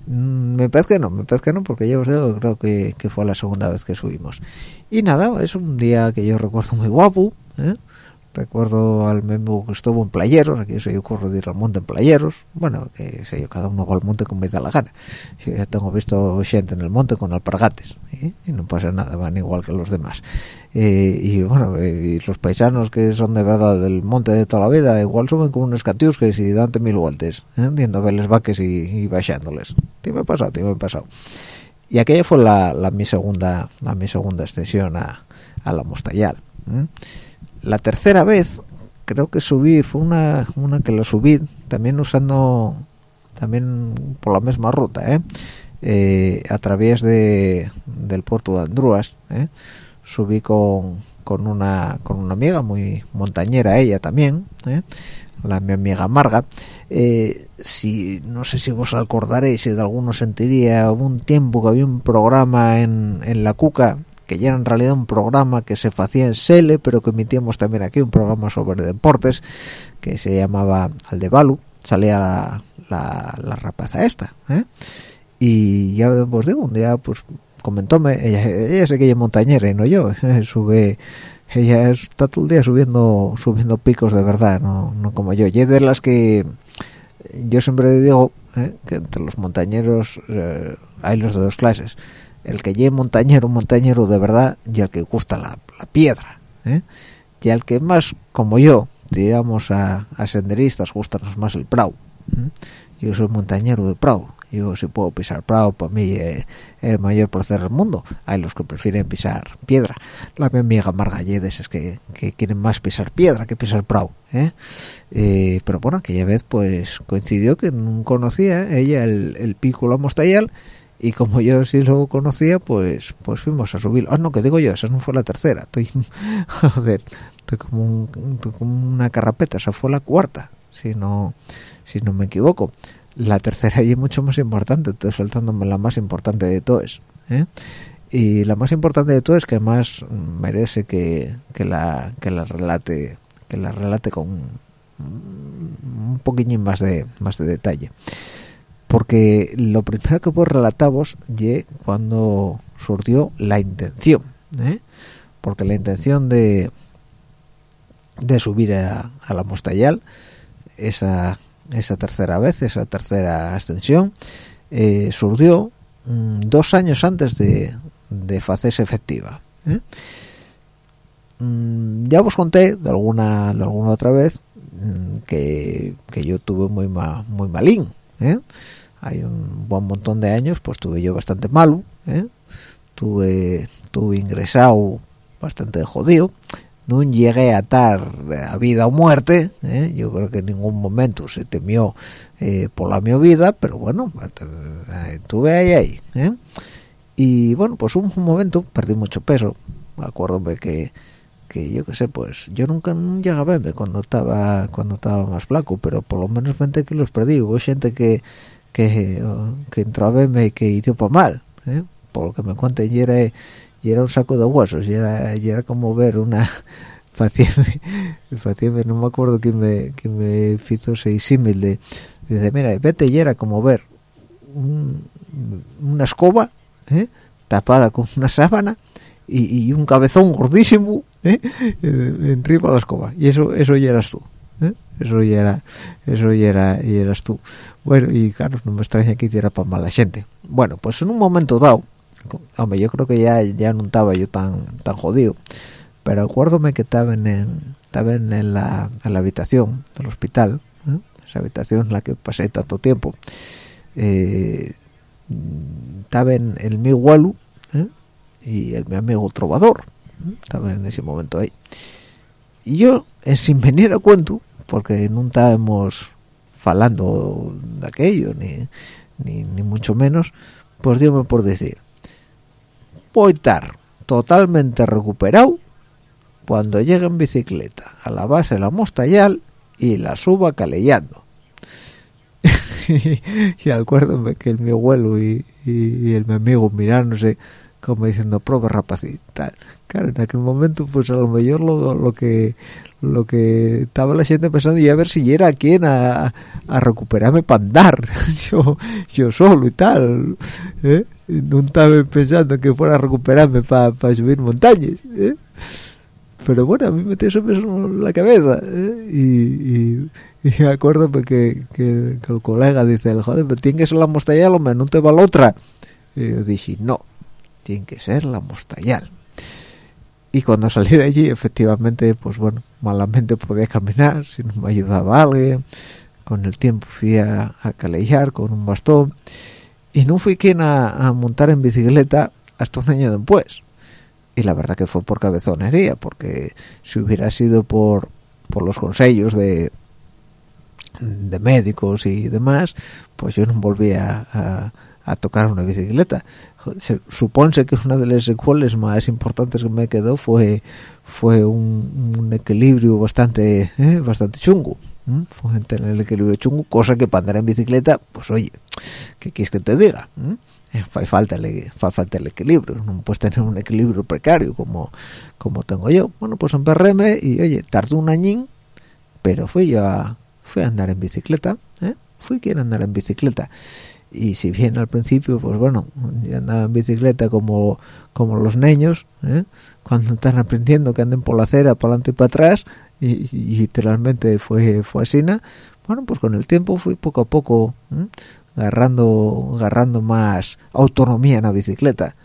Mm, me parece que no, me parece que no, porque ya os digo, creo que, que fue la segunda vez que subimos. Y nada, es un día que yo recuerdo muy guapo, ¿eh? Recuerdo al mismo que estuvo en playeros aquí se yo corro de ir al monte en playeros bueno que sé yo cada uno va al monte como me da la gana yo ya tengo visto gente en el monte con alpargates ¿eh? y no pasa nada van igual que los demás eh, y bueno eh, y los paisanos que son de verdad del monte de toda la vida igual suben como unos catiusques y dante mil vueltas ¿eh? viendo verles vaques y, y bajándoles me pasado te me pasado y aquella fue la, la mi segunda la mi segunda extensión a, a la Mostallal ¿eh? La tercera vez creo que subí fue una una que lo subí también usando también por la misma ruta ¿eh? Eh, a través de del puerto de Andrúas ¿eh? subí con, con una con una amiga muy montañera ella también ¿eh? la mi amiga Marga eh, si no sé si vos acordaréis si de alguno sentiría un tiempo que había un programa en, en la Cuca que ya era en realidad un programa que se hacía en Sele, pero que emitíamos también aquí, un programa sobre deportes, que se llamaba Aldebalu, salía la, la, la rapaza esta, ¿eh? y ya os digo, un día pues comentóme, ella, ella es aquella montañera y no yo, sube, ella está todo el día subiendo subiendo picos de verdad, no, no como yo, y es de las que yo siempre digo ¿eh? que entre los montañeros eh, hay los de dos clases, el que lleve montañero, montañero de verdad, y el que gusta la, la piedra, ¿eh? y al que más, como yo, tiramos a, a senderistas, gustanos más el prau. ¿eh? Yo soy montañero de prau, yo si puedo pisar prau, para mí es el mayor placer del mundo. Hay los que prefieren pisar piedra. La mi amiga Margalledes es que, que quieren más pisar piedra que pisar prau. ¿eh? Eh, pero bueno, aquella vez pues coincidió que no conocía ella el, el pico La Mostallal, y como yo sí lo conocía pues pues fuimos a subir. Ah no que digo yo esa no fue la tercera. Estoy joder estoy como, un, una carrapeta esa fue la cuarta si no si no me equivoco. La tercera y es mucho más importante estoy saltándome la más importante de todas ¿eh? y la más importante de todas que más merece que, que la que la relate que la relate con un poquillín más de más de detalle porque lo primero que vos relatamos ye cuando surgió la intención ¿eh? porque la intención de de subir a, a la Mostallal esa esa tercera vez esa tercera ascensión eh, surgió mm, dos años antes de, de hacerse efectiva ¿eh? mm, ya os conté de alguna de alguna otra vez mm, que, que yo tuve muy ma, muy malín ¿eh? Hay un buen montón de años pues tuve yo bastante malo ¿eh? tuve tuve ingresado bastante jodido no llegué a estar a vida o muerte ¿eh? yo creo que en ningún momento se temió eh, por la mi vida pero bueno tuve ahí ahí ¿eh? y bueno pues un, un momento perdí mucho peso me acuerdo que que yo qué sé pues yo nunca llegaba a verme cuando estaba cuando estaba más flaco pero por lo menos 20 kilos perdí hubo gente que que, que y que hizo para mal ¿eh? por lo que me cuenta y era, y era un saco de huesos y era, y era como ver una paciente no me acuerdo quién me, quién me hizo ese símil de dice mira vete y era como ver un, una escoba ¿eh? tapada con una sábana y, un cabezón gordísimo ¿eh? encima de la escoba y eso eso ya eras tú ¿eh? eso ya era eso ya era y eras tú bueno y claro no me extraña que hiciera para mala gente bueno pues en un momento dado hombre yo creo que ya ya no estaba yo tan tan jodido pero acuérdome que estaba en estaba en la, en la habitación del hospital ¿eh? esa habitación en la que pasé tanto tiempo eh, en el mi abuelo ¿eh? y el mi amigo trovador estaba en ese momento ahí y yo sin venir a cuento porque no estábamos falando de aquello ni, ni, ni mucho menos pues diome por decir voy a estar totalmente recuperado cuando llegue en bicicleta a la base de la Mostayal y la suba calellando. Y acuérdame que el mi abuelo y, y, y el mi amigo mirándose como diciendo prueba rapacita claro en aquel momento pues a lo mejor lo, lo que lo que estaba la gente pensando y a ver si era quien a, a recuperarme para andar yo yo solo y tal ¿eh? no estaba pensando que fuera a recuperarme para pa subir montañas ¿eh? pero bueno a mí me eso en la cabeza ¿eh? y, y y acuérdame que, que, que, el colega dice, joder, pero tiene que ser la mostallal, hombre, no te va la otra. Y yo dije, no, tiene que ser la mostallal. Y cuando salí de allí, efectivamente, pues bueno, malamente podía caminar, si no me ayudaba alguien. Con el tiempo fui a, a calellar con un bastón. Y no fui quien a, montar en bicicleta hasta un año después. Y la verdad que fue por cabezonería, porque si hubiera sido por, por los consejos de, de médicos y demás, pues yo no volvía a tocar una bicicleta. Se, supone que una de las secuelas más importantes que me quedó fue fue un, equilibrio bastante eh, bastante chungo. Fue tener el equilibrio chungo, cosa que para andar en bicicleta, pues oye, ¿qué quieres que te diga? ¿Eh? falta el, falta el equilibrio, no puedes tener un equilibrio precario como, como tengo yo. Bueno, pues emperréme y oye, tardó un añín, pero fui yo a, fui a andar en bicicleta, ¿eh? fui quien andar en bicicleta. Y si bien al principio, pues bueno, andaba en bicicleta como, como los niños, ¿eh? cuando están aprendiendo que anden por la acera, para adelante y para atrás, y, y, literalmente fue, fue así, bueno, pues con el tiempo fui poco a poco ¿eh? agarrando, agarrando más autonomía en la bicicleta.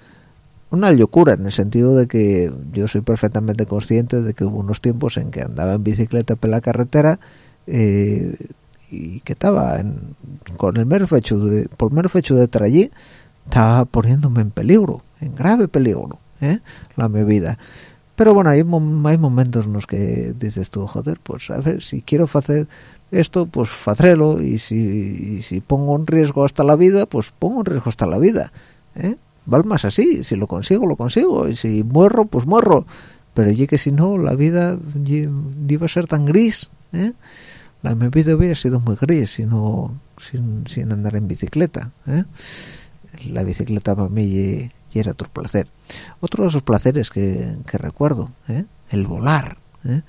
Una locura en el sentido de que yo soy perfectamente consciente de que hubo unos tiempos en que andaba en bicicleta por la carretera eh, y que estaba en, con el mero hecho de por mero hecho de estar allí estaba poniéndome en peligro en grave peligro ¿eh? la mi vida pero bueno hay, hay momentos en los que dices tú joder pues a ver si quiero hacer esto pues facrelo y si, y si pongo en riesgo hasta la vida pues pongo en riesgo hasta la vida ¿eh? val más así si lo consigo lo consigo y si muerro pues muerro pero ya que si no la vida iba a ser tan gris ¿eh? La mi vida hubiera sido muy gris sin, sin andar en bicicleta ¿eh? la bicicleta para mí y, era otro placer otro de esos placeres que, recuerdo ¿eh? el volar ¿eh?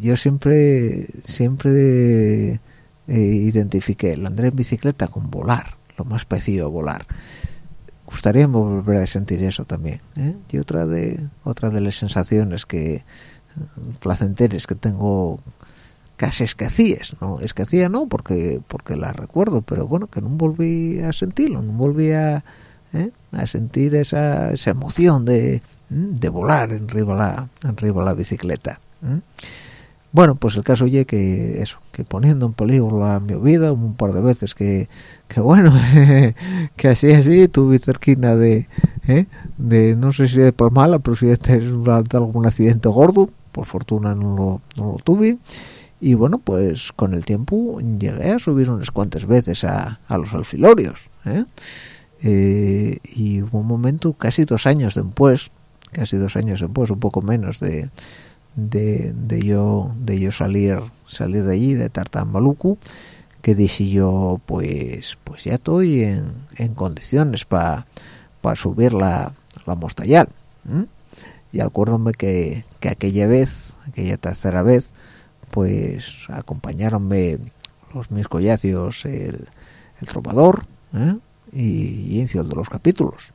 Yo siempre siempre identifiqué el andar en bicicleta con volar lo más parecido a volar gustaría volver a sentir eso también y otra de otra de las sensaciones que placenteres que tengo casi esquecíes, no esquecía no porque porque la recuerdo pero bueno que no volví a sentirlo no volví a, ¿eh? a sentir esa, esa emoción de, de volar arriba la arriba la bicicleta ¿eh? bueno pues el caso oye que eso que poniendo en peligro la mi vida un par de veces que que bueno que así así tuve cerquina de ¿eh? de no sé si de palmala pero si de tener algún accidente gordo por fortuna no lo, no lo tuve y bueno pues con el tiempo llegué a subir unas cuantas veces a, a los alfilorios ¿eh? Eh, y hubo un momento casi dos años después casi dos años después un poco menos de, de, de yo de yo salir salir de allí de Tartambaluku que dije yo pues pues ya estoy en, en condiciones para para subir la, la y acuérdome que, que aquella vez aquella tercera vez pues acompañaronme los mis collacios el, el trovador ¿eh? y, inicio de los capítulos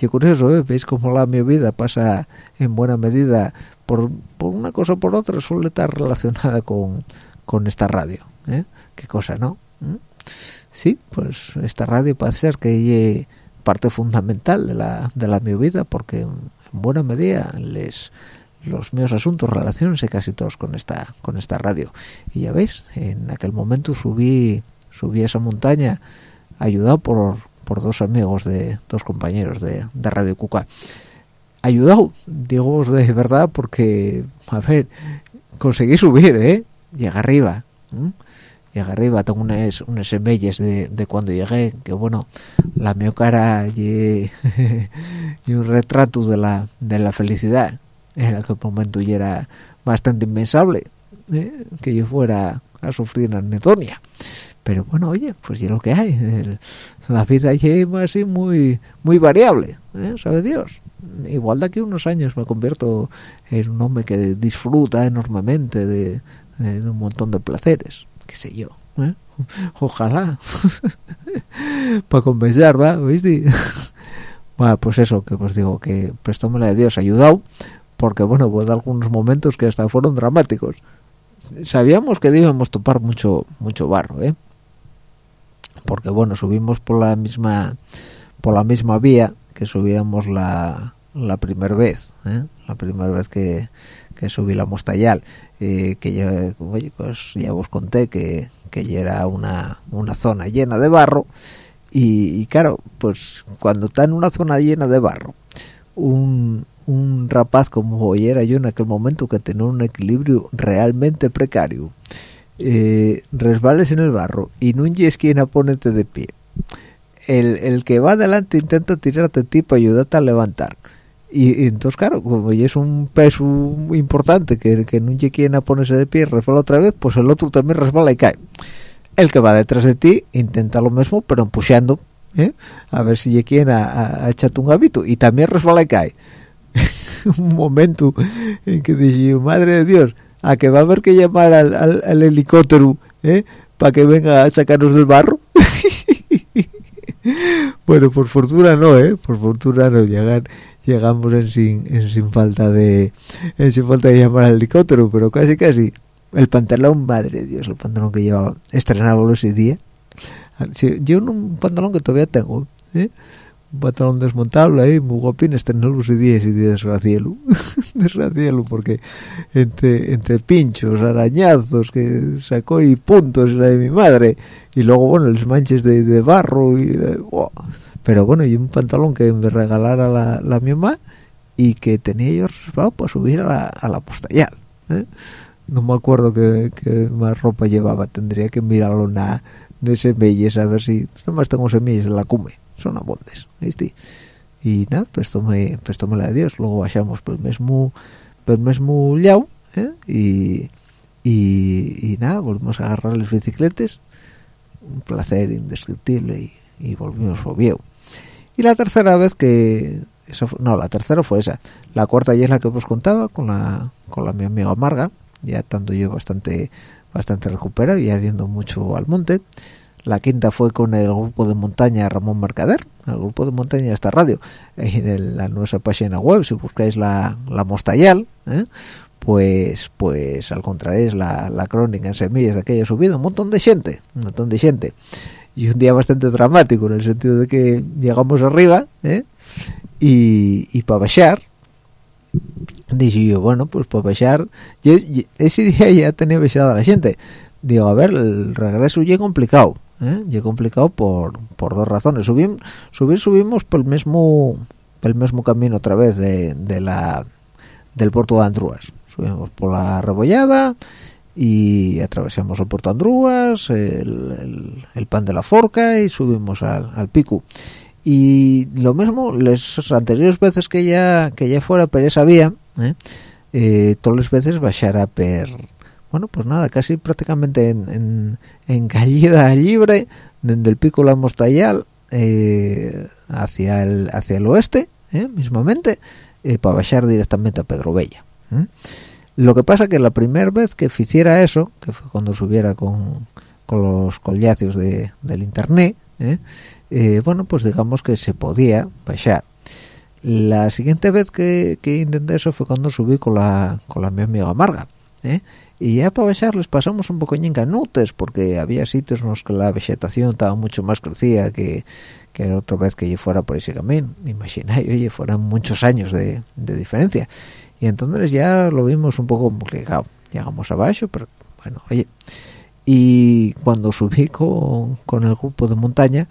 y curioso ¿eh? veis cómo la mi vida pasa en buena medida por, por una cosa o por otra suele estar relacionada con, con esta radio ¿eh? qué cosa no ¿Mm? sí pues esta radio parece ser que es parte fundamental de la de la mi vida porque en buena medida les los míos asuntos relaciones casi todos con esta con esta radio. Y ya veis en aquel momento subí subí esa montaña ayudado por, por dos amigos de dos compañeros de, de Radio Cuca. Ayudado digo de verdad porque a ver conseguí subir eh llega arriba llega arriba tengo unas unas semillas de, de cuando llegué que bueno la mi cara y, y un retrato de la de la felicidad en aquel momento ya era bastante impensable ¿eh? que yo fuera a sufrir anedonia pero bueno oye pues ya lo que hay el- la vida ya así muy muy variable ¿eh? sabe Dios igual de aquí a unos años me convierto en un hombre que disfruta enormemente de, de- de un montón de placeres qué sé yo ¿eh? ojalá para compensar va ¿viste? bueno pues eso que pues digo que prestómela de Dios ayudado porque bueno hubo algunos momentos que hasta fueron dramáticos sabíamos que debíamos topar mucho mucho barro eh porque bueno subimos por la misma por la misma vía que subíamos la la primera vez ¿eh? la primera vez que, que subí la Mostayal eh, que ya oye, pues ya os conté que, que ya era una, una zona llena de barro y, y claro pues cuando está en una zona llena de barro un, un rapaz como era yo en aquel momento que tenía un equilibrio realmente precario. Eh, resbales en el barro y no es quien a ponerte de pie. El, el que va adelante intenta tirarte a ti para ayudarte a levantar. Y, entonces claro como ya es un peso importante que, que no hay quien a ponerse de pie resbala otra vez pues el otro también resbala y cae. El que va detrás de ti intenta lo mismo pero empuxando ¿eh? a ver si hay quien a, a, a echarte un hábito y también resbala y cae un momento en que dije madre de Dios a que va a haber que llamar al, al, al helicóptero ¿eh? para que venga a sacarnos del barro bueno por fortuna no eh por fortuna no llegan llegamos en sin en sin falta de en sin falta de llamar al helicóptero pero casi casi el pantalón madre de Dios el pantalón que llevaba estrenado ese día Sí, yo un pantalón que todavía tengo ¿eh? Un pantalón desmontable ahí muy guapín estrenarlo ese día ese día desgracielo desgracielo porque entre entre pinchos arañazos que sacó y puntos la de mi madre y luego bueno los manches de, de barro y ¡buah! pero bueno y un pantalón que me regalara la, la mi mamá y que tenía yo reservado para subir a la, a la ¿eh? no me acuerdo qué, más ropa llevaba tendría que mirarlo na, de semillas a ver si nomás tengo semillas en la cume son abondes ¿viste? y nada tomé pues tomé la de Dios. Luego bajamos por el mismo por el mismo llau ¿eh? y, y y nada volvimos a agarrar las bicicletas. Un placer indescriptible y, y volvimos a Oviedo y la tercera vez que esa fue- no la tercera fue esa. La cuarta ya es la que os contaba con la con la mi amiga Marga ya estando yo bastante bastante recuperado y yendo mucho al monte la quinta fue con el grupo de montaña Ramón Mercader el grupo de montaña de esta radio en el- la nuestra página web si buscáis la, la ¿eh? pues pues al contrario es la, la crónica en semillas de aquella subida un montón de gente un montón de gente y un día bastante dramático en el sentido de que llegamos arriba ¿eh? y, y para bajar dije yo bueno pues para bajar yo- ese día ya tenía besada la gente digo a ver el regreso ya complicado ¿eh? ya complicado por, por dos razones subir subir subimos por el mismo por el mismo camino otra vez de, de la del puerto de Andrúas subimos por la Rebollada y atravesamos el puerto Andrúas el, el, el pan de la forca y subimos al, al pico y lo mismo las anteriores veces que ya que ya fuera por esa vía ¿eh? Eh, todas las veces bajara per bueno pues nada casi prácticamente en, en, en caída libre desde el pico la Mostayal eh, hacia el hacia el oeste ¿eh? mismamente eh, para bajar directamente a Pedro Bella lo que pasa que la primera vez que hiciera eso que fue cuando subiera con, con los collacios de, del internet bueno pues digamos que se podía bajar la siguiente vez que, que intenté eso fue cuando subí con la con la mi amiga Marga ¿eh? Y ya para bajar les pasamos un poco en canutes porque había sitios en los que la vegetación estaba mucho más crecida que, que otra vez que yo fuera por ese camino. Imagináis oye fueran muchos años de, de diferencia. Y entonces ya lo vimos un poco complicado llegamos abajo pero bueno oye. Y cuando subí con, con el grupo de montaña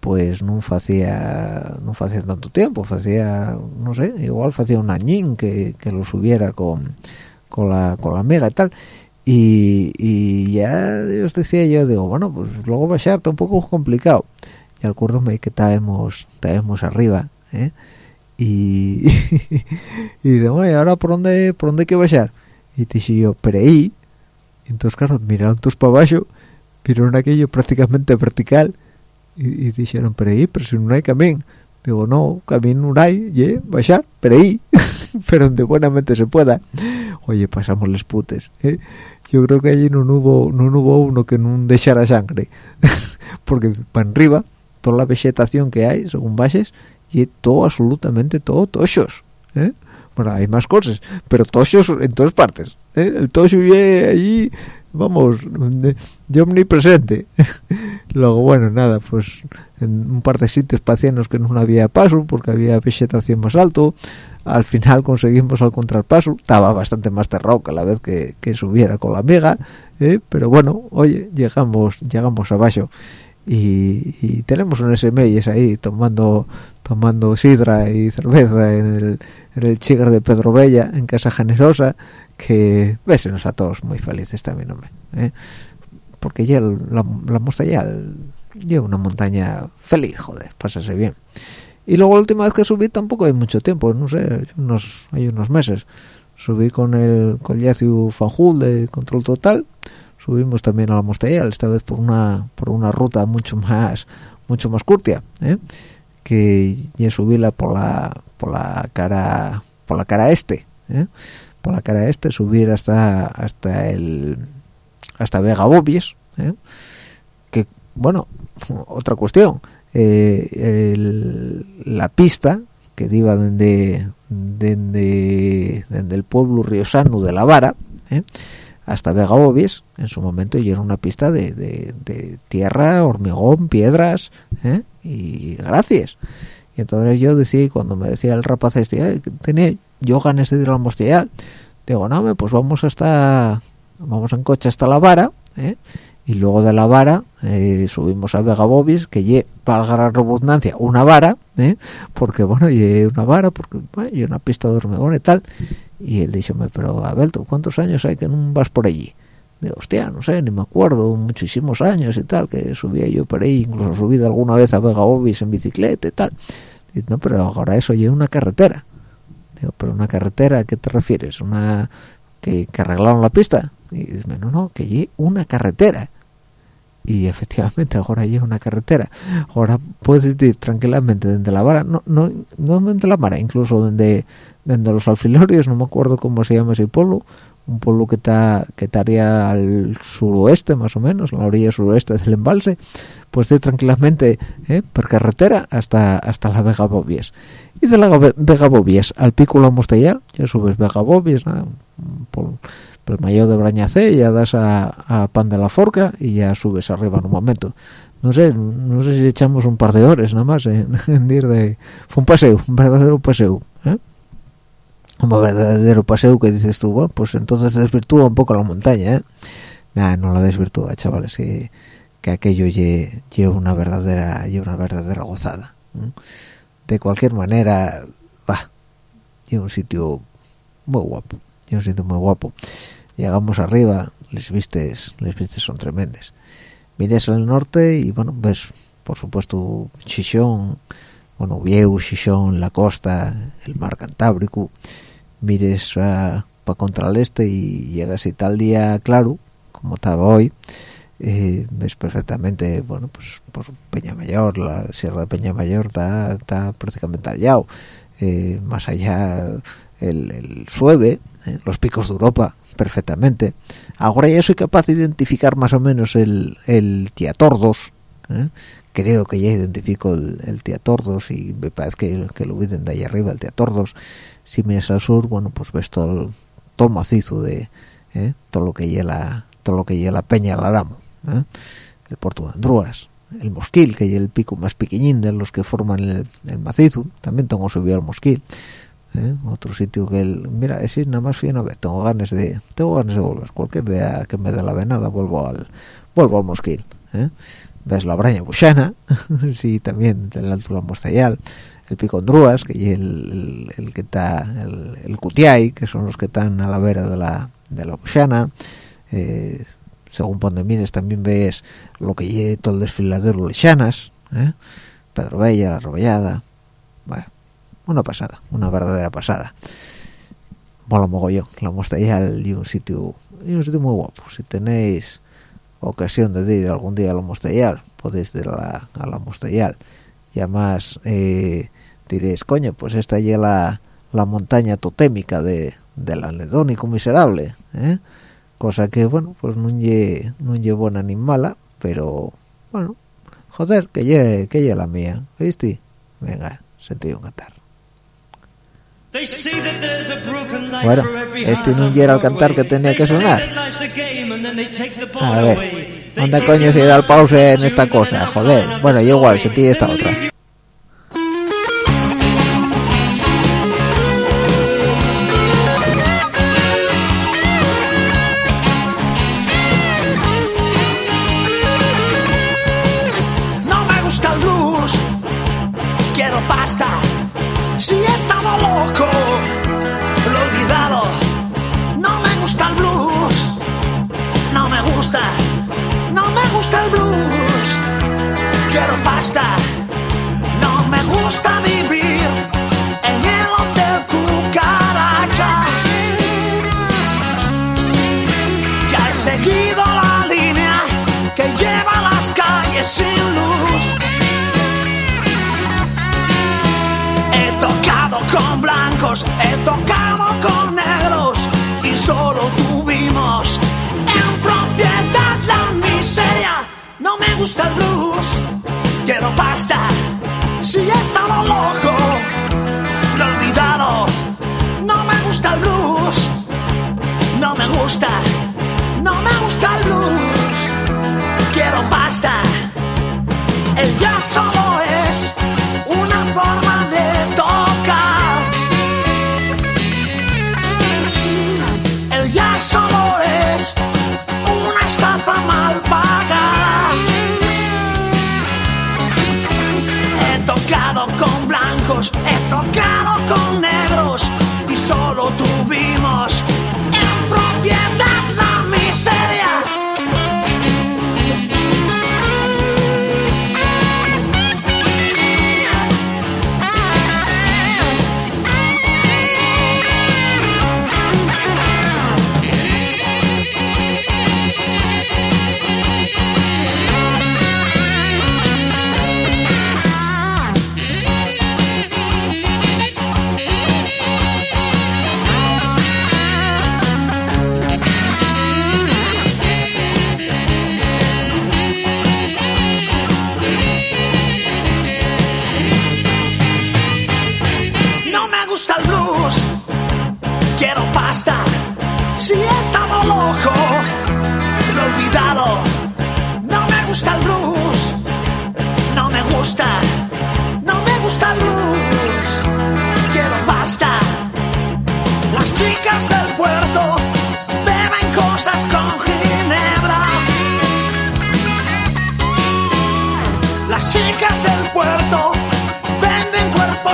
pues no hacía no hacía tanto tiempo hacía no sé igual hacía un añín que, que lo subiera con con la con la mega y tal. Y, y ya os decía yo digo bueno pues luego bajar está un poco complicado. Y acuérdome que estábamos estábamos arriba ¿eh? y y digo bueno, ¿y ahora por dónde por dónde hay que bajar y te dije yo pero ahí entonces claro miraron todos para abajo vieron aquello prácticamente vertical y, y dijeron pero ahí pero si no hay camino digo no camino no hay y bajar pero ahí pero donde buenamente se pueda oye pasamos los putes ¿eh? yo creo que allí no hubo no hubo uno que no dejara sangre porque para arriba toda la vegetación que hay según bases y todo absolutamente todo tochos ¿eh? bueno hay más cosas pero tochos en todas partes ¿eh? el tocho y allí vamos de, de omnipresente. Luego bueno nada pues en un par de sitios pacianos que no había paso porque había vegetación más alto al final conseguimos al contrapaso. Estaba bastante más terrado que la vez que, que subiera con la amiga ¿eh? pero bueno oye llegamos llegamos abajo y, y tenemos unos semelles ahí tomando tomando sidra y cerveza en el, en el chigar de Pedro Bella en Casa Generosa que bésenos a todos muy felices también hombre ¿eh? porque ya la, la montaña lleva una montaña feliz joder pásase bien y luego la última vez que subí tampoco hay mucho tiempo no sé unos hay unos meses subí con el con Yaciu Fanjul de Control Total subimos también a la Mostayal esta vez por una por una ruta mucho más mucho más curtia ¿eh? que ya subíla por la por la cara por la cara este ¿eh? Por la cara este subir hasta hasta el hasta Vega Bobies ¿eh? que bueno otra cuestión eh, la pista que iba desde desde el pueblo riosano de la Vara ¿eh? hasta Vega Bobies en su momento y era una pista de, de- tierra hormigón piedras ¿eh? y gracias y entonces yo decía cuando me decía el rapaz este "Ay, que tenía yo ganas de ir a la Mostilla digo no me, pues vamos hasta vamos en coche hasta la vara ¿eh? y luego de la vara eh, subimos a Vega Bobis que lle valga la redundancia una vara ¿eh? porque bueno y una vara porque bueno, y una pista de hormigón y tal. Y él díjome pero Abel ¿tú cuántos años hay que no vas por allí digo hostia no sé ni me acuerdo muchísimos años y tal que subía yo por ahí incluso subí de alguna vez a Vega Bobis en bicicleta y tal. No pero ahora eso lleva una carretera Digo, pero una carretera, ¿a qué te refieres? ¿Una que, que arreglaron la pista? Y dice, no, no, que lleve una carretera. Y efectivamente ahora lleva una carretera. Ahora puedes ir tranquilamente desde la vara, no, no, no desde la vara, incluso desde, desde los alfilorios, no me acuerdo cómo se llama ese pueblo, un pueblo que está que estaría al suroeste más o menos, en la orilla suroeste del embalse, pues ir tranquilamente ¿eh? por carretera hasta hasta la Vega Bobies. Y de la Ve- Vega Bobies al Pico La Mostellar, ya subes Vega Bobies, por, el mayor de Brañacé, ya das a, a Pan de la Forca y ya subes arriba en un momento. No sé, no sé si echamos un par de horas nada más en, en ir de... Fue un paseo, un verdadero paseo, ¿eh? Un verdadero paseo que dices tú, bueno, pues entonces desvirtúa un poco la montaña, ¿eh? Nah, no la desvirtúa, chavales, que, que aquello lle, lle una verdadera, lle una verdadera gozada. De cualquier manera, va, lle un sitio muy guapo, lle un sitio muy guapo. Llegamos arriba, les vistes, les vistes son tremendas. Mires al norte y bueno, ves, por supuesto, Xixón, bueno, Vieu, Xixón, la costa, el mar Cantábrico, mires para contra el este y llegas y tal día claro, como estaba hoy, eh, ves perfectamente, bueno, pues, pues Peñamayor, la Sierra de Peñamayor está, está prácticamente hallado, eh, más allá el, el Sueve, eh, los picos de Europa, perfectamente. Ahora ya soy capaz de identificar más o menos el, el Tiatordos, ¿eh? Creo que ya identifico el, el Tordos y me parece que, lo ven de ahí arriba el Tordos si miras al sur bueno pues ves todo el, todo el macizo de ¿eh? todo lo que lleva todo lo que lleva la peña al aramo ¿eh? el puerto de Andrúas el Mosquil que es el pico más pequeñín de los que forman el, el macizo también tengo subido al Mosquil ¿eh? otro sitio que el mira ese nada más fui una vez tengo ganas de tengo ganas de volver cualquier día que me dé la venada vuelvo al vuelvo al Mosquil ¿eh? Ves la braña buxana sí también el alto la Mostayal el pico Andrúas que es el, el, que está el, el Cutiay que son los que están a la vera de la de la buxana. Eh, según Pondemines también ves lo que lleva todo el desfiladero lechanas ¿eh? Pedro Bella, la Robellada bueno, una pasada, una verdadera pasada. Mola mogollón la Mostayal y un sitio y un sitio muy guapo. Si tenéis ocasión de ir algún día a la Mostayal podéis ir a la, a la Mostayal y además eh, diréis coño pues esta ya la, la montaña totémica de, del anedónico miserable ¿eh? cosa que bueno pues no lle, no lle buena ni mala pero bueno joder que lle, que lle la mía ¿viste? venga sentí un cantar Bueno, este no el cantar que tenía que sonar. a ver ¿dónde coño se da el pause en esta cosa? Joder. Bueno, yo igual, sentí esta otra.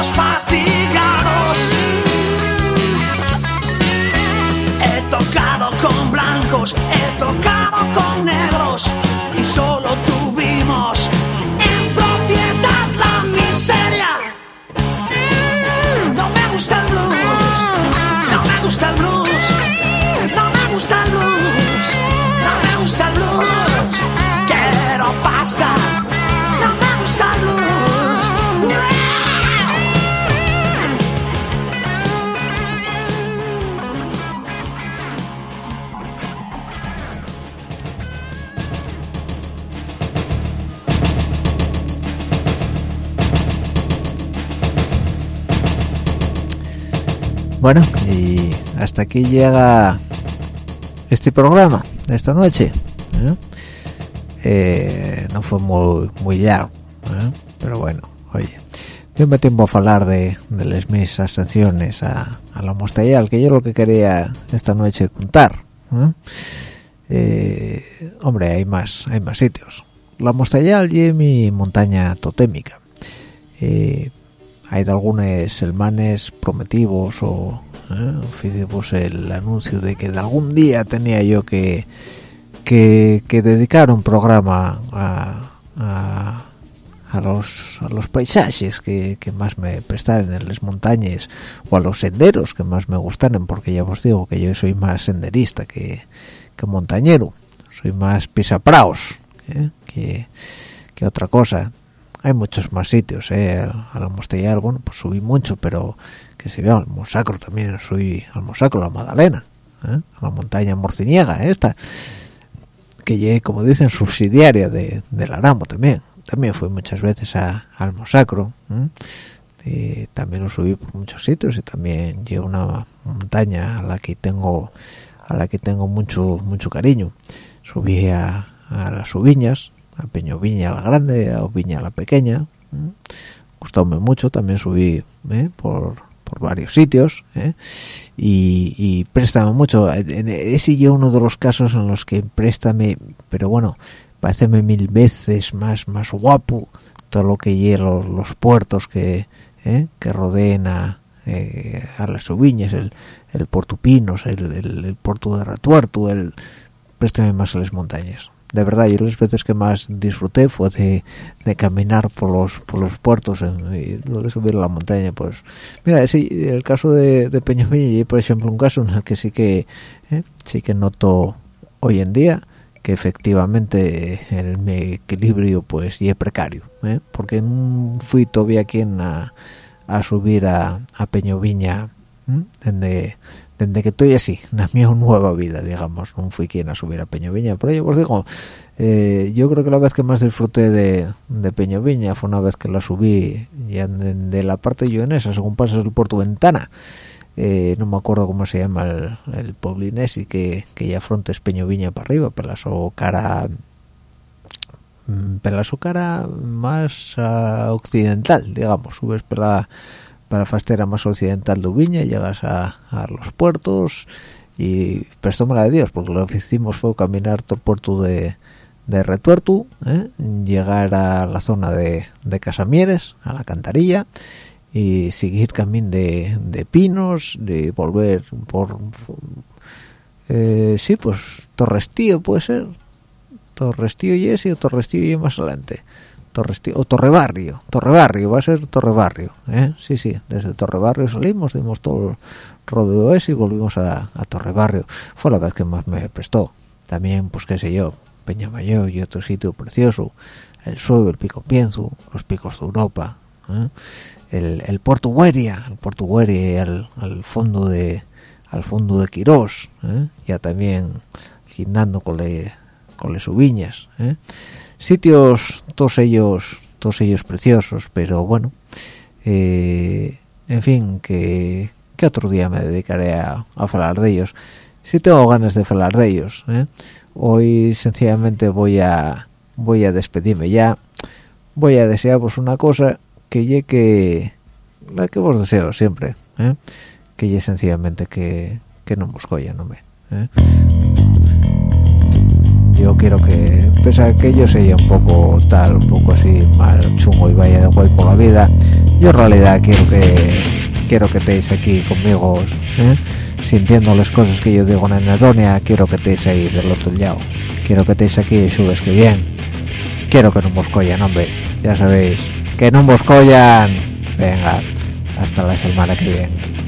Cuerpos fatigados. He tocado con blancos, he tocado bueno, y hasta aquí llega este programa de esta noche. ¿eh? Eh, no fue muy muy largo, ¿eh? pero bueno, oye, yo me tiempo a hablar de, de las mis ascensiones a, la Mostayal, que yo lo que quería esta noche contar. hombre, hay más, hay más sitios. La Mostayal y mi montaña totémica. Hay de algunos selmanes prometivos o ¿eh? pues el anuncio de que algún día tenía yo que que, dedicar un programa a, a, los, a los paisajes que, más me prestaran en las montañas o a los senderos que más me gustaran porque ya os digo que yo soy más senderista que, que montañero soy más pisapraos ¿eh? que, que otra cosa hay muchos más sitios ¿eh? a la Mostellal bueno pues subí mucho pero que se vea al Mosacro también soy al Mosacro la Madalena ¿eh? a la montaña morciniega esta que llegué como dicen subsidiaria de, del Aramo también también fui muchas veces a, al Mosacro y también lo subí por muchos sitios y también a una montaña a la que tengo a la que tengo mucho mucho cariño subí a, a las Ubiñas a Peño Viña la Grande a Viña la Pequeña gustóme mucho también subí ¿eh? por por varios sitios ¿eh? y, y, préstame mucho ese yo uno de los casos en los que préstame pero bueno pareceme mil veces más más guapo todo lo que lleva los, puertos que ¿eh? que rodeen a, eh, a las Ubiñas el, el Portupinos el, el, puerto de Ratuerto el préstame más a las montañas de verdad yo las veces que más disfruté fue de, de caminar por los por los puertos y lo de subir a la montaña pues mira sí el caso de, de Peñomilla por ejemplo un caso en el que sí que eh, sí que noto hoy en día que efectivamente el equilibrio pues y es precario ¿eh? porque no fui todavía quien a, a subir a, a Peñoviña ¿eh? donde desde que estoy así, una mi nueva vida, digamos, no fui quien a subir a Peñoviña, pero yo os digo, eh, yo creo que la vez que más disfruté de, de Peñoviña fue una vez que la subí ya de, la parte esa según pasas el puerto Ventana, eh, no me acuerdo cómo se llama el, el Poblinesi que, que ya frontes Peñoviña para arriba, pelaso cara mm, pelaso cara más uh, occidental, digamos, subes pela para fastera más occidental de Ubiña, llegas a, los puertos y la de Dios, porque lo que hicimos fue caminar todo el puerto de, de Retuertu, ¿eh? llegar a la zona de, de, Casamieres, a la Cantarilla, y seguir camino de, de Pinos, de volver por... Eh, sí, pues Torrestío puede ser, Torrestío y ese o Torrestío y más adelante o Torrebarrio, Torrebarrio, va a ser Torrebarrio, ¿eh? sí, sí, desde Torrebarrio salimos, dimos todo el rodeo ese y volvimos a, Torrebarrio, fue la vez que más me prestó, también, pues qué sé yo, Peñamayor y otro sitio precioso, el Suelo, el Pico Pienzo, los picos de Europa, ¿eh? el, el Puerto Hueria, el Puerto Hueria al, al fondo de al fondo de Quirós, ¿eh? ya también gindando con le, con les uviñas, ¿eh? Sitios todos ellos todos ellos preciosos pero bueno eh, en fin que, que, otro día me dedicaré a, a hablar de ellos si tengo ganas de hablar de ellos ¿eh? hoy sencillamente voy a voy a despedirme ya voy a desearos una cosa que ye que la que vos deseo siempre ¿eh? que ye sencillamente que, que no ya no me ¿eh? Yo quiero que pese a que yo sea un poco tal un poco así mal chungo y vaya de guay por la vida. Yo en realidad quiero que quiero que estéis aquí conmigo ¿eh? sintiendo las cosas que yo digo en Enedonia quiero que estéis ahí del otro lado. Quiero que estéis aquí y subes que bien. Quiero que no nos collan hombre. Ya sabéis. Que no nos collan venga hasta la semana que viene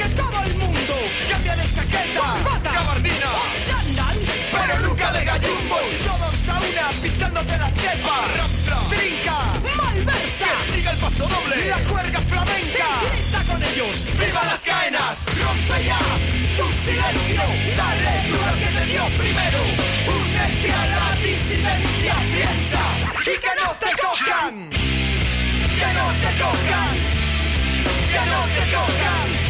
que todo el mundo cambia de chaqueta, corbata, gabardina o chándal, pero nunca de gallumbos. Todos a una pisándote la chepa, trinca, malversa, que siga el paso doble, la cuerda flamenca, y grita con ellos, viva las caenas, rompe ya tu silencio, dale duro que te dio primero, únete a la disidencia, piensa y que no te cojan, que no te cojan, que no te cojan,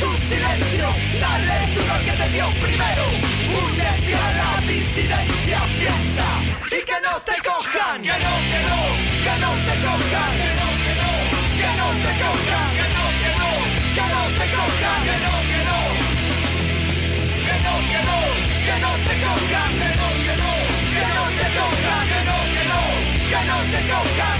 Tu silencio, dale duro al que te dio primero. Únete a la disidencia, piensa. Y que no te cojan. Que no, que no, que no te cojan. Que no, que no, que no te cojan. Que no, que que no te cojan. Que no, que Que no, que no, que no te cojan. Que no, que no, que no te cojan. Que no, que no, que no te cojan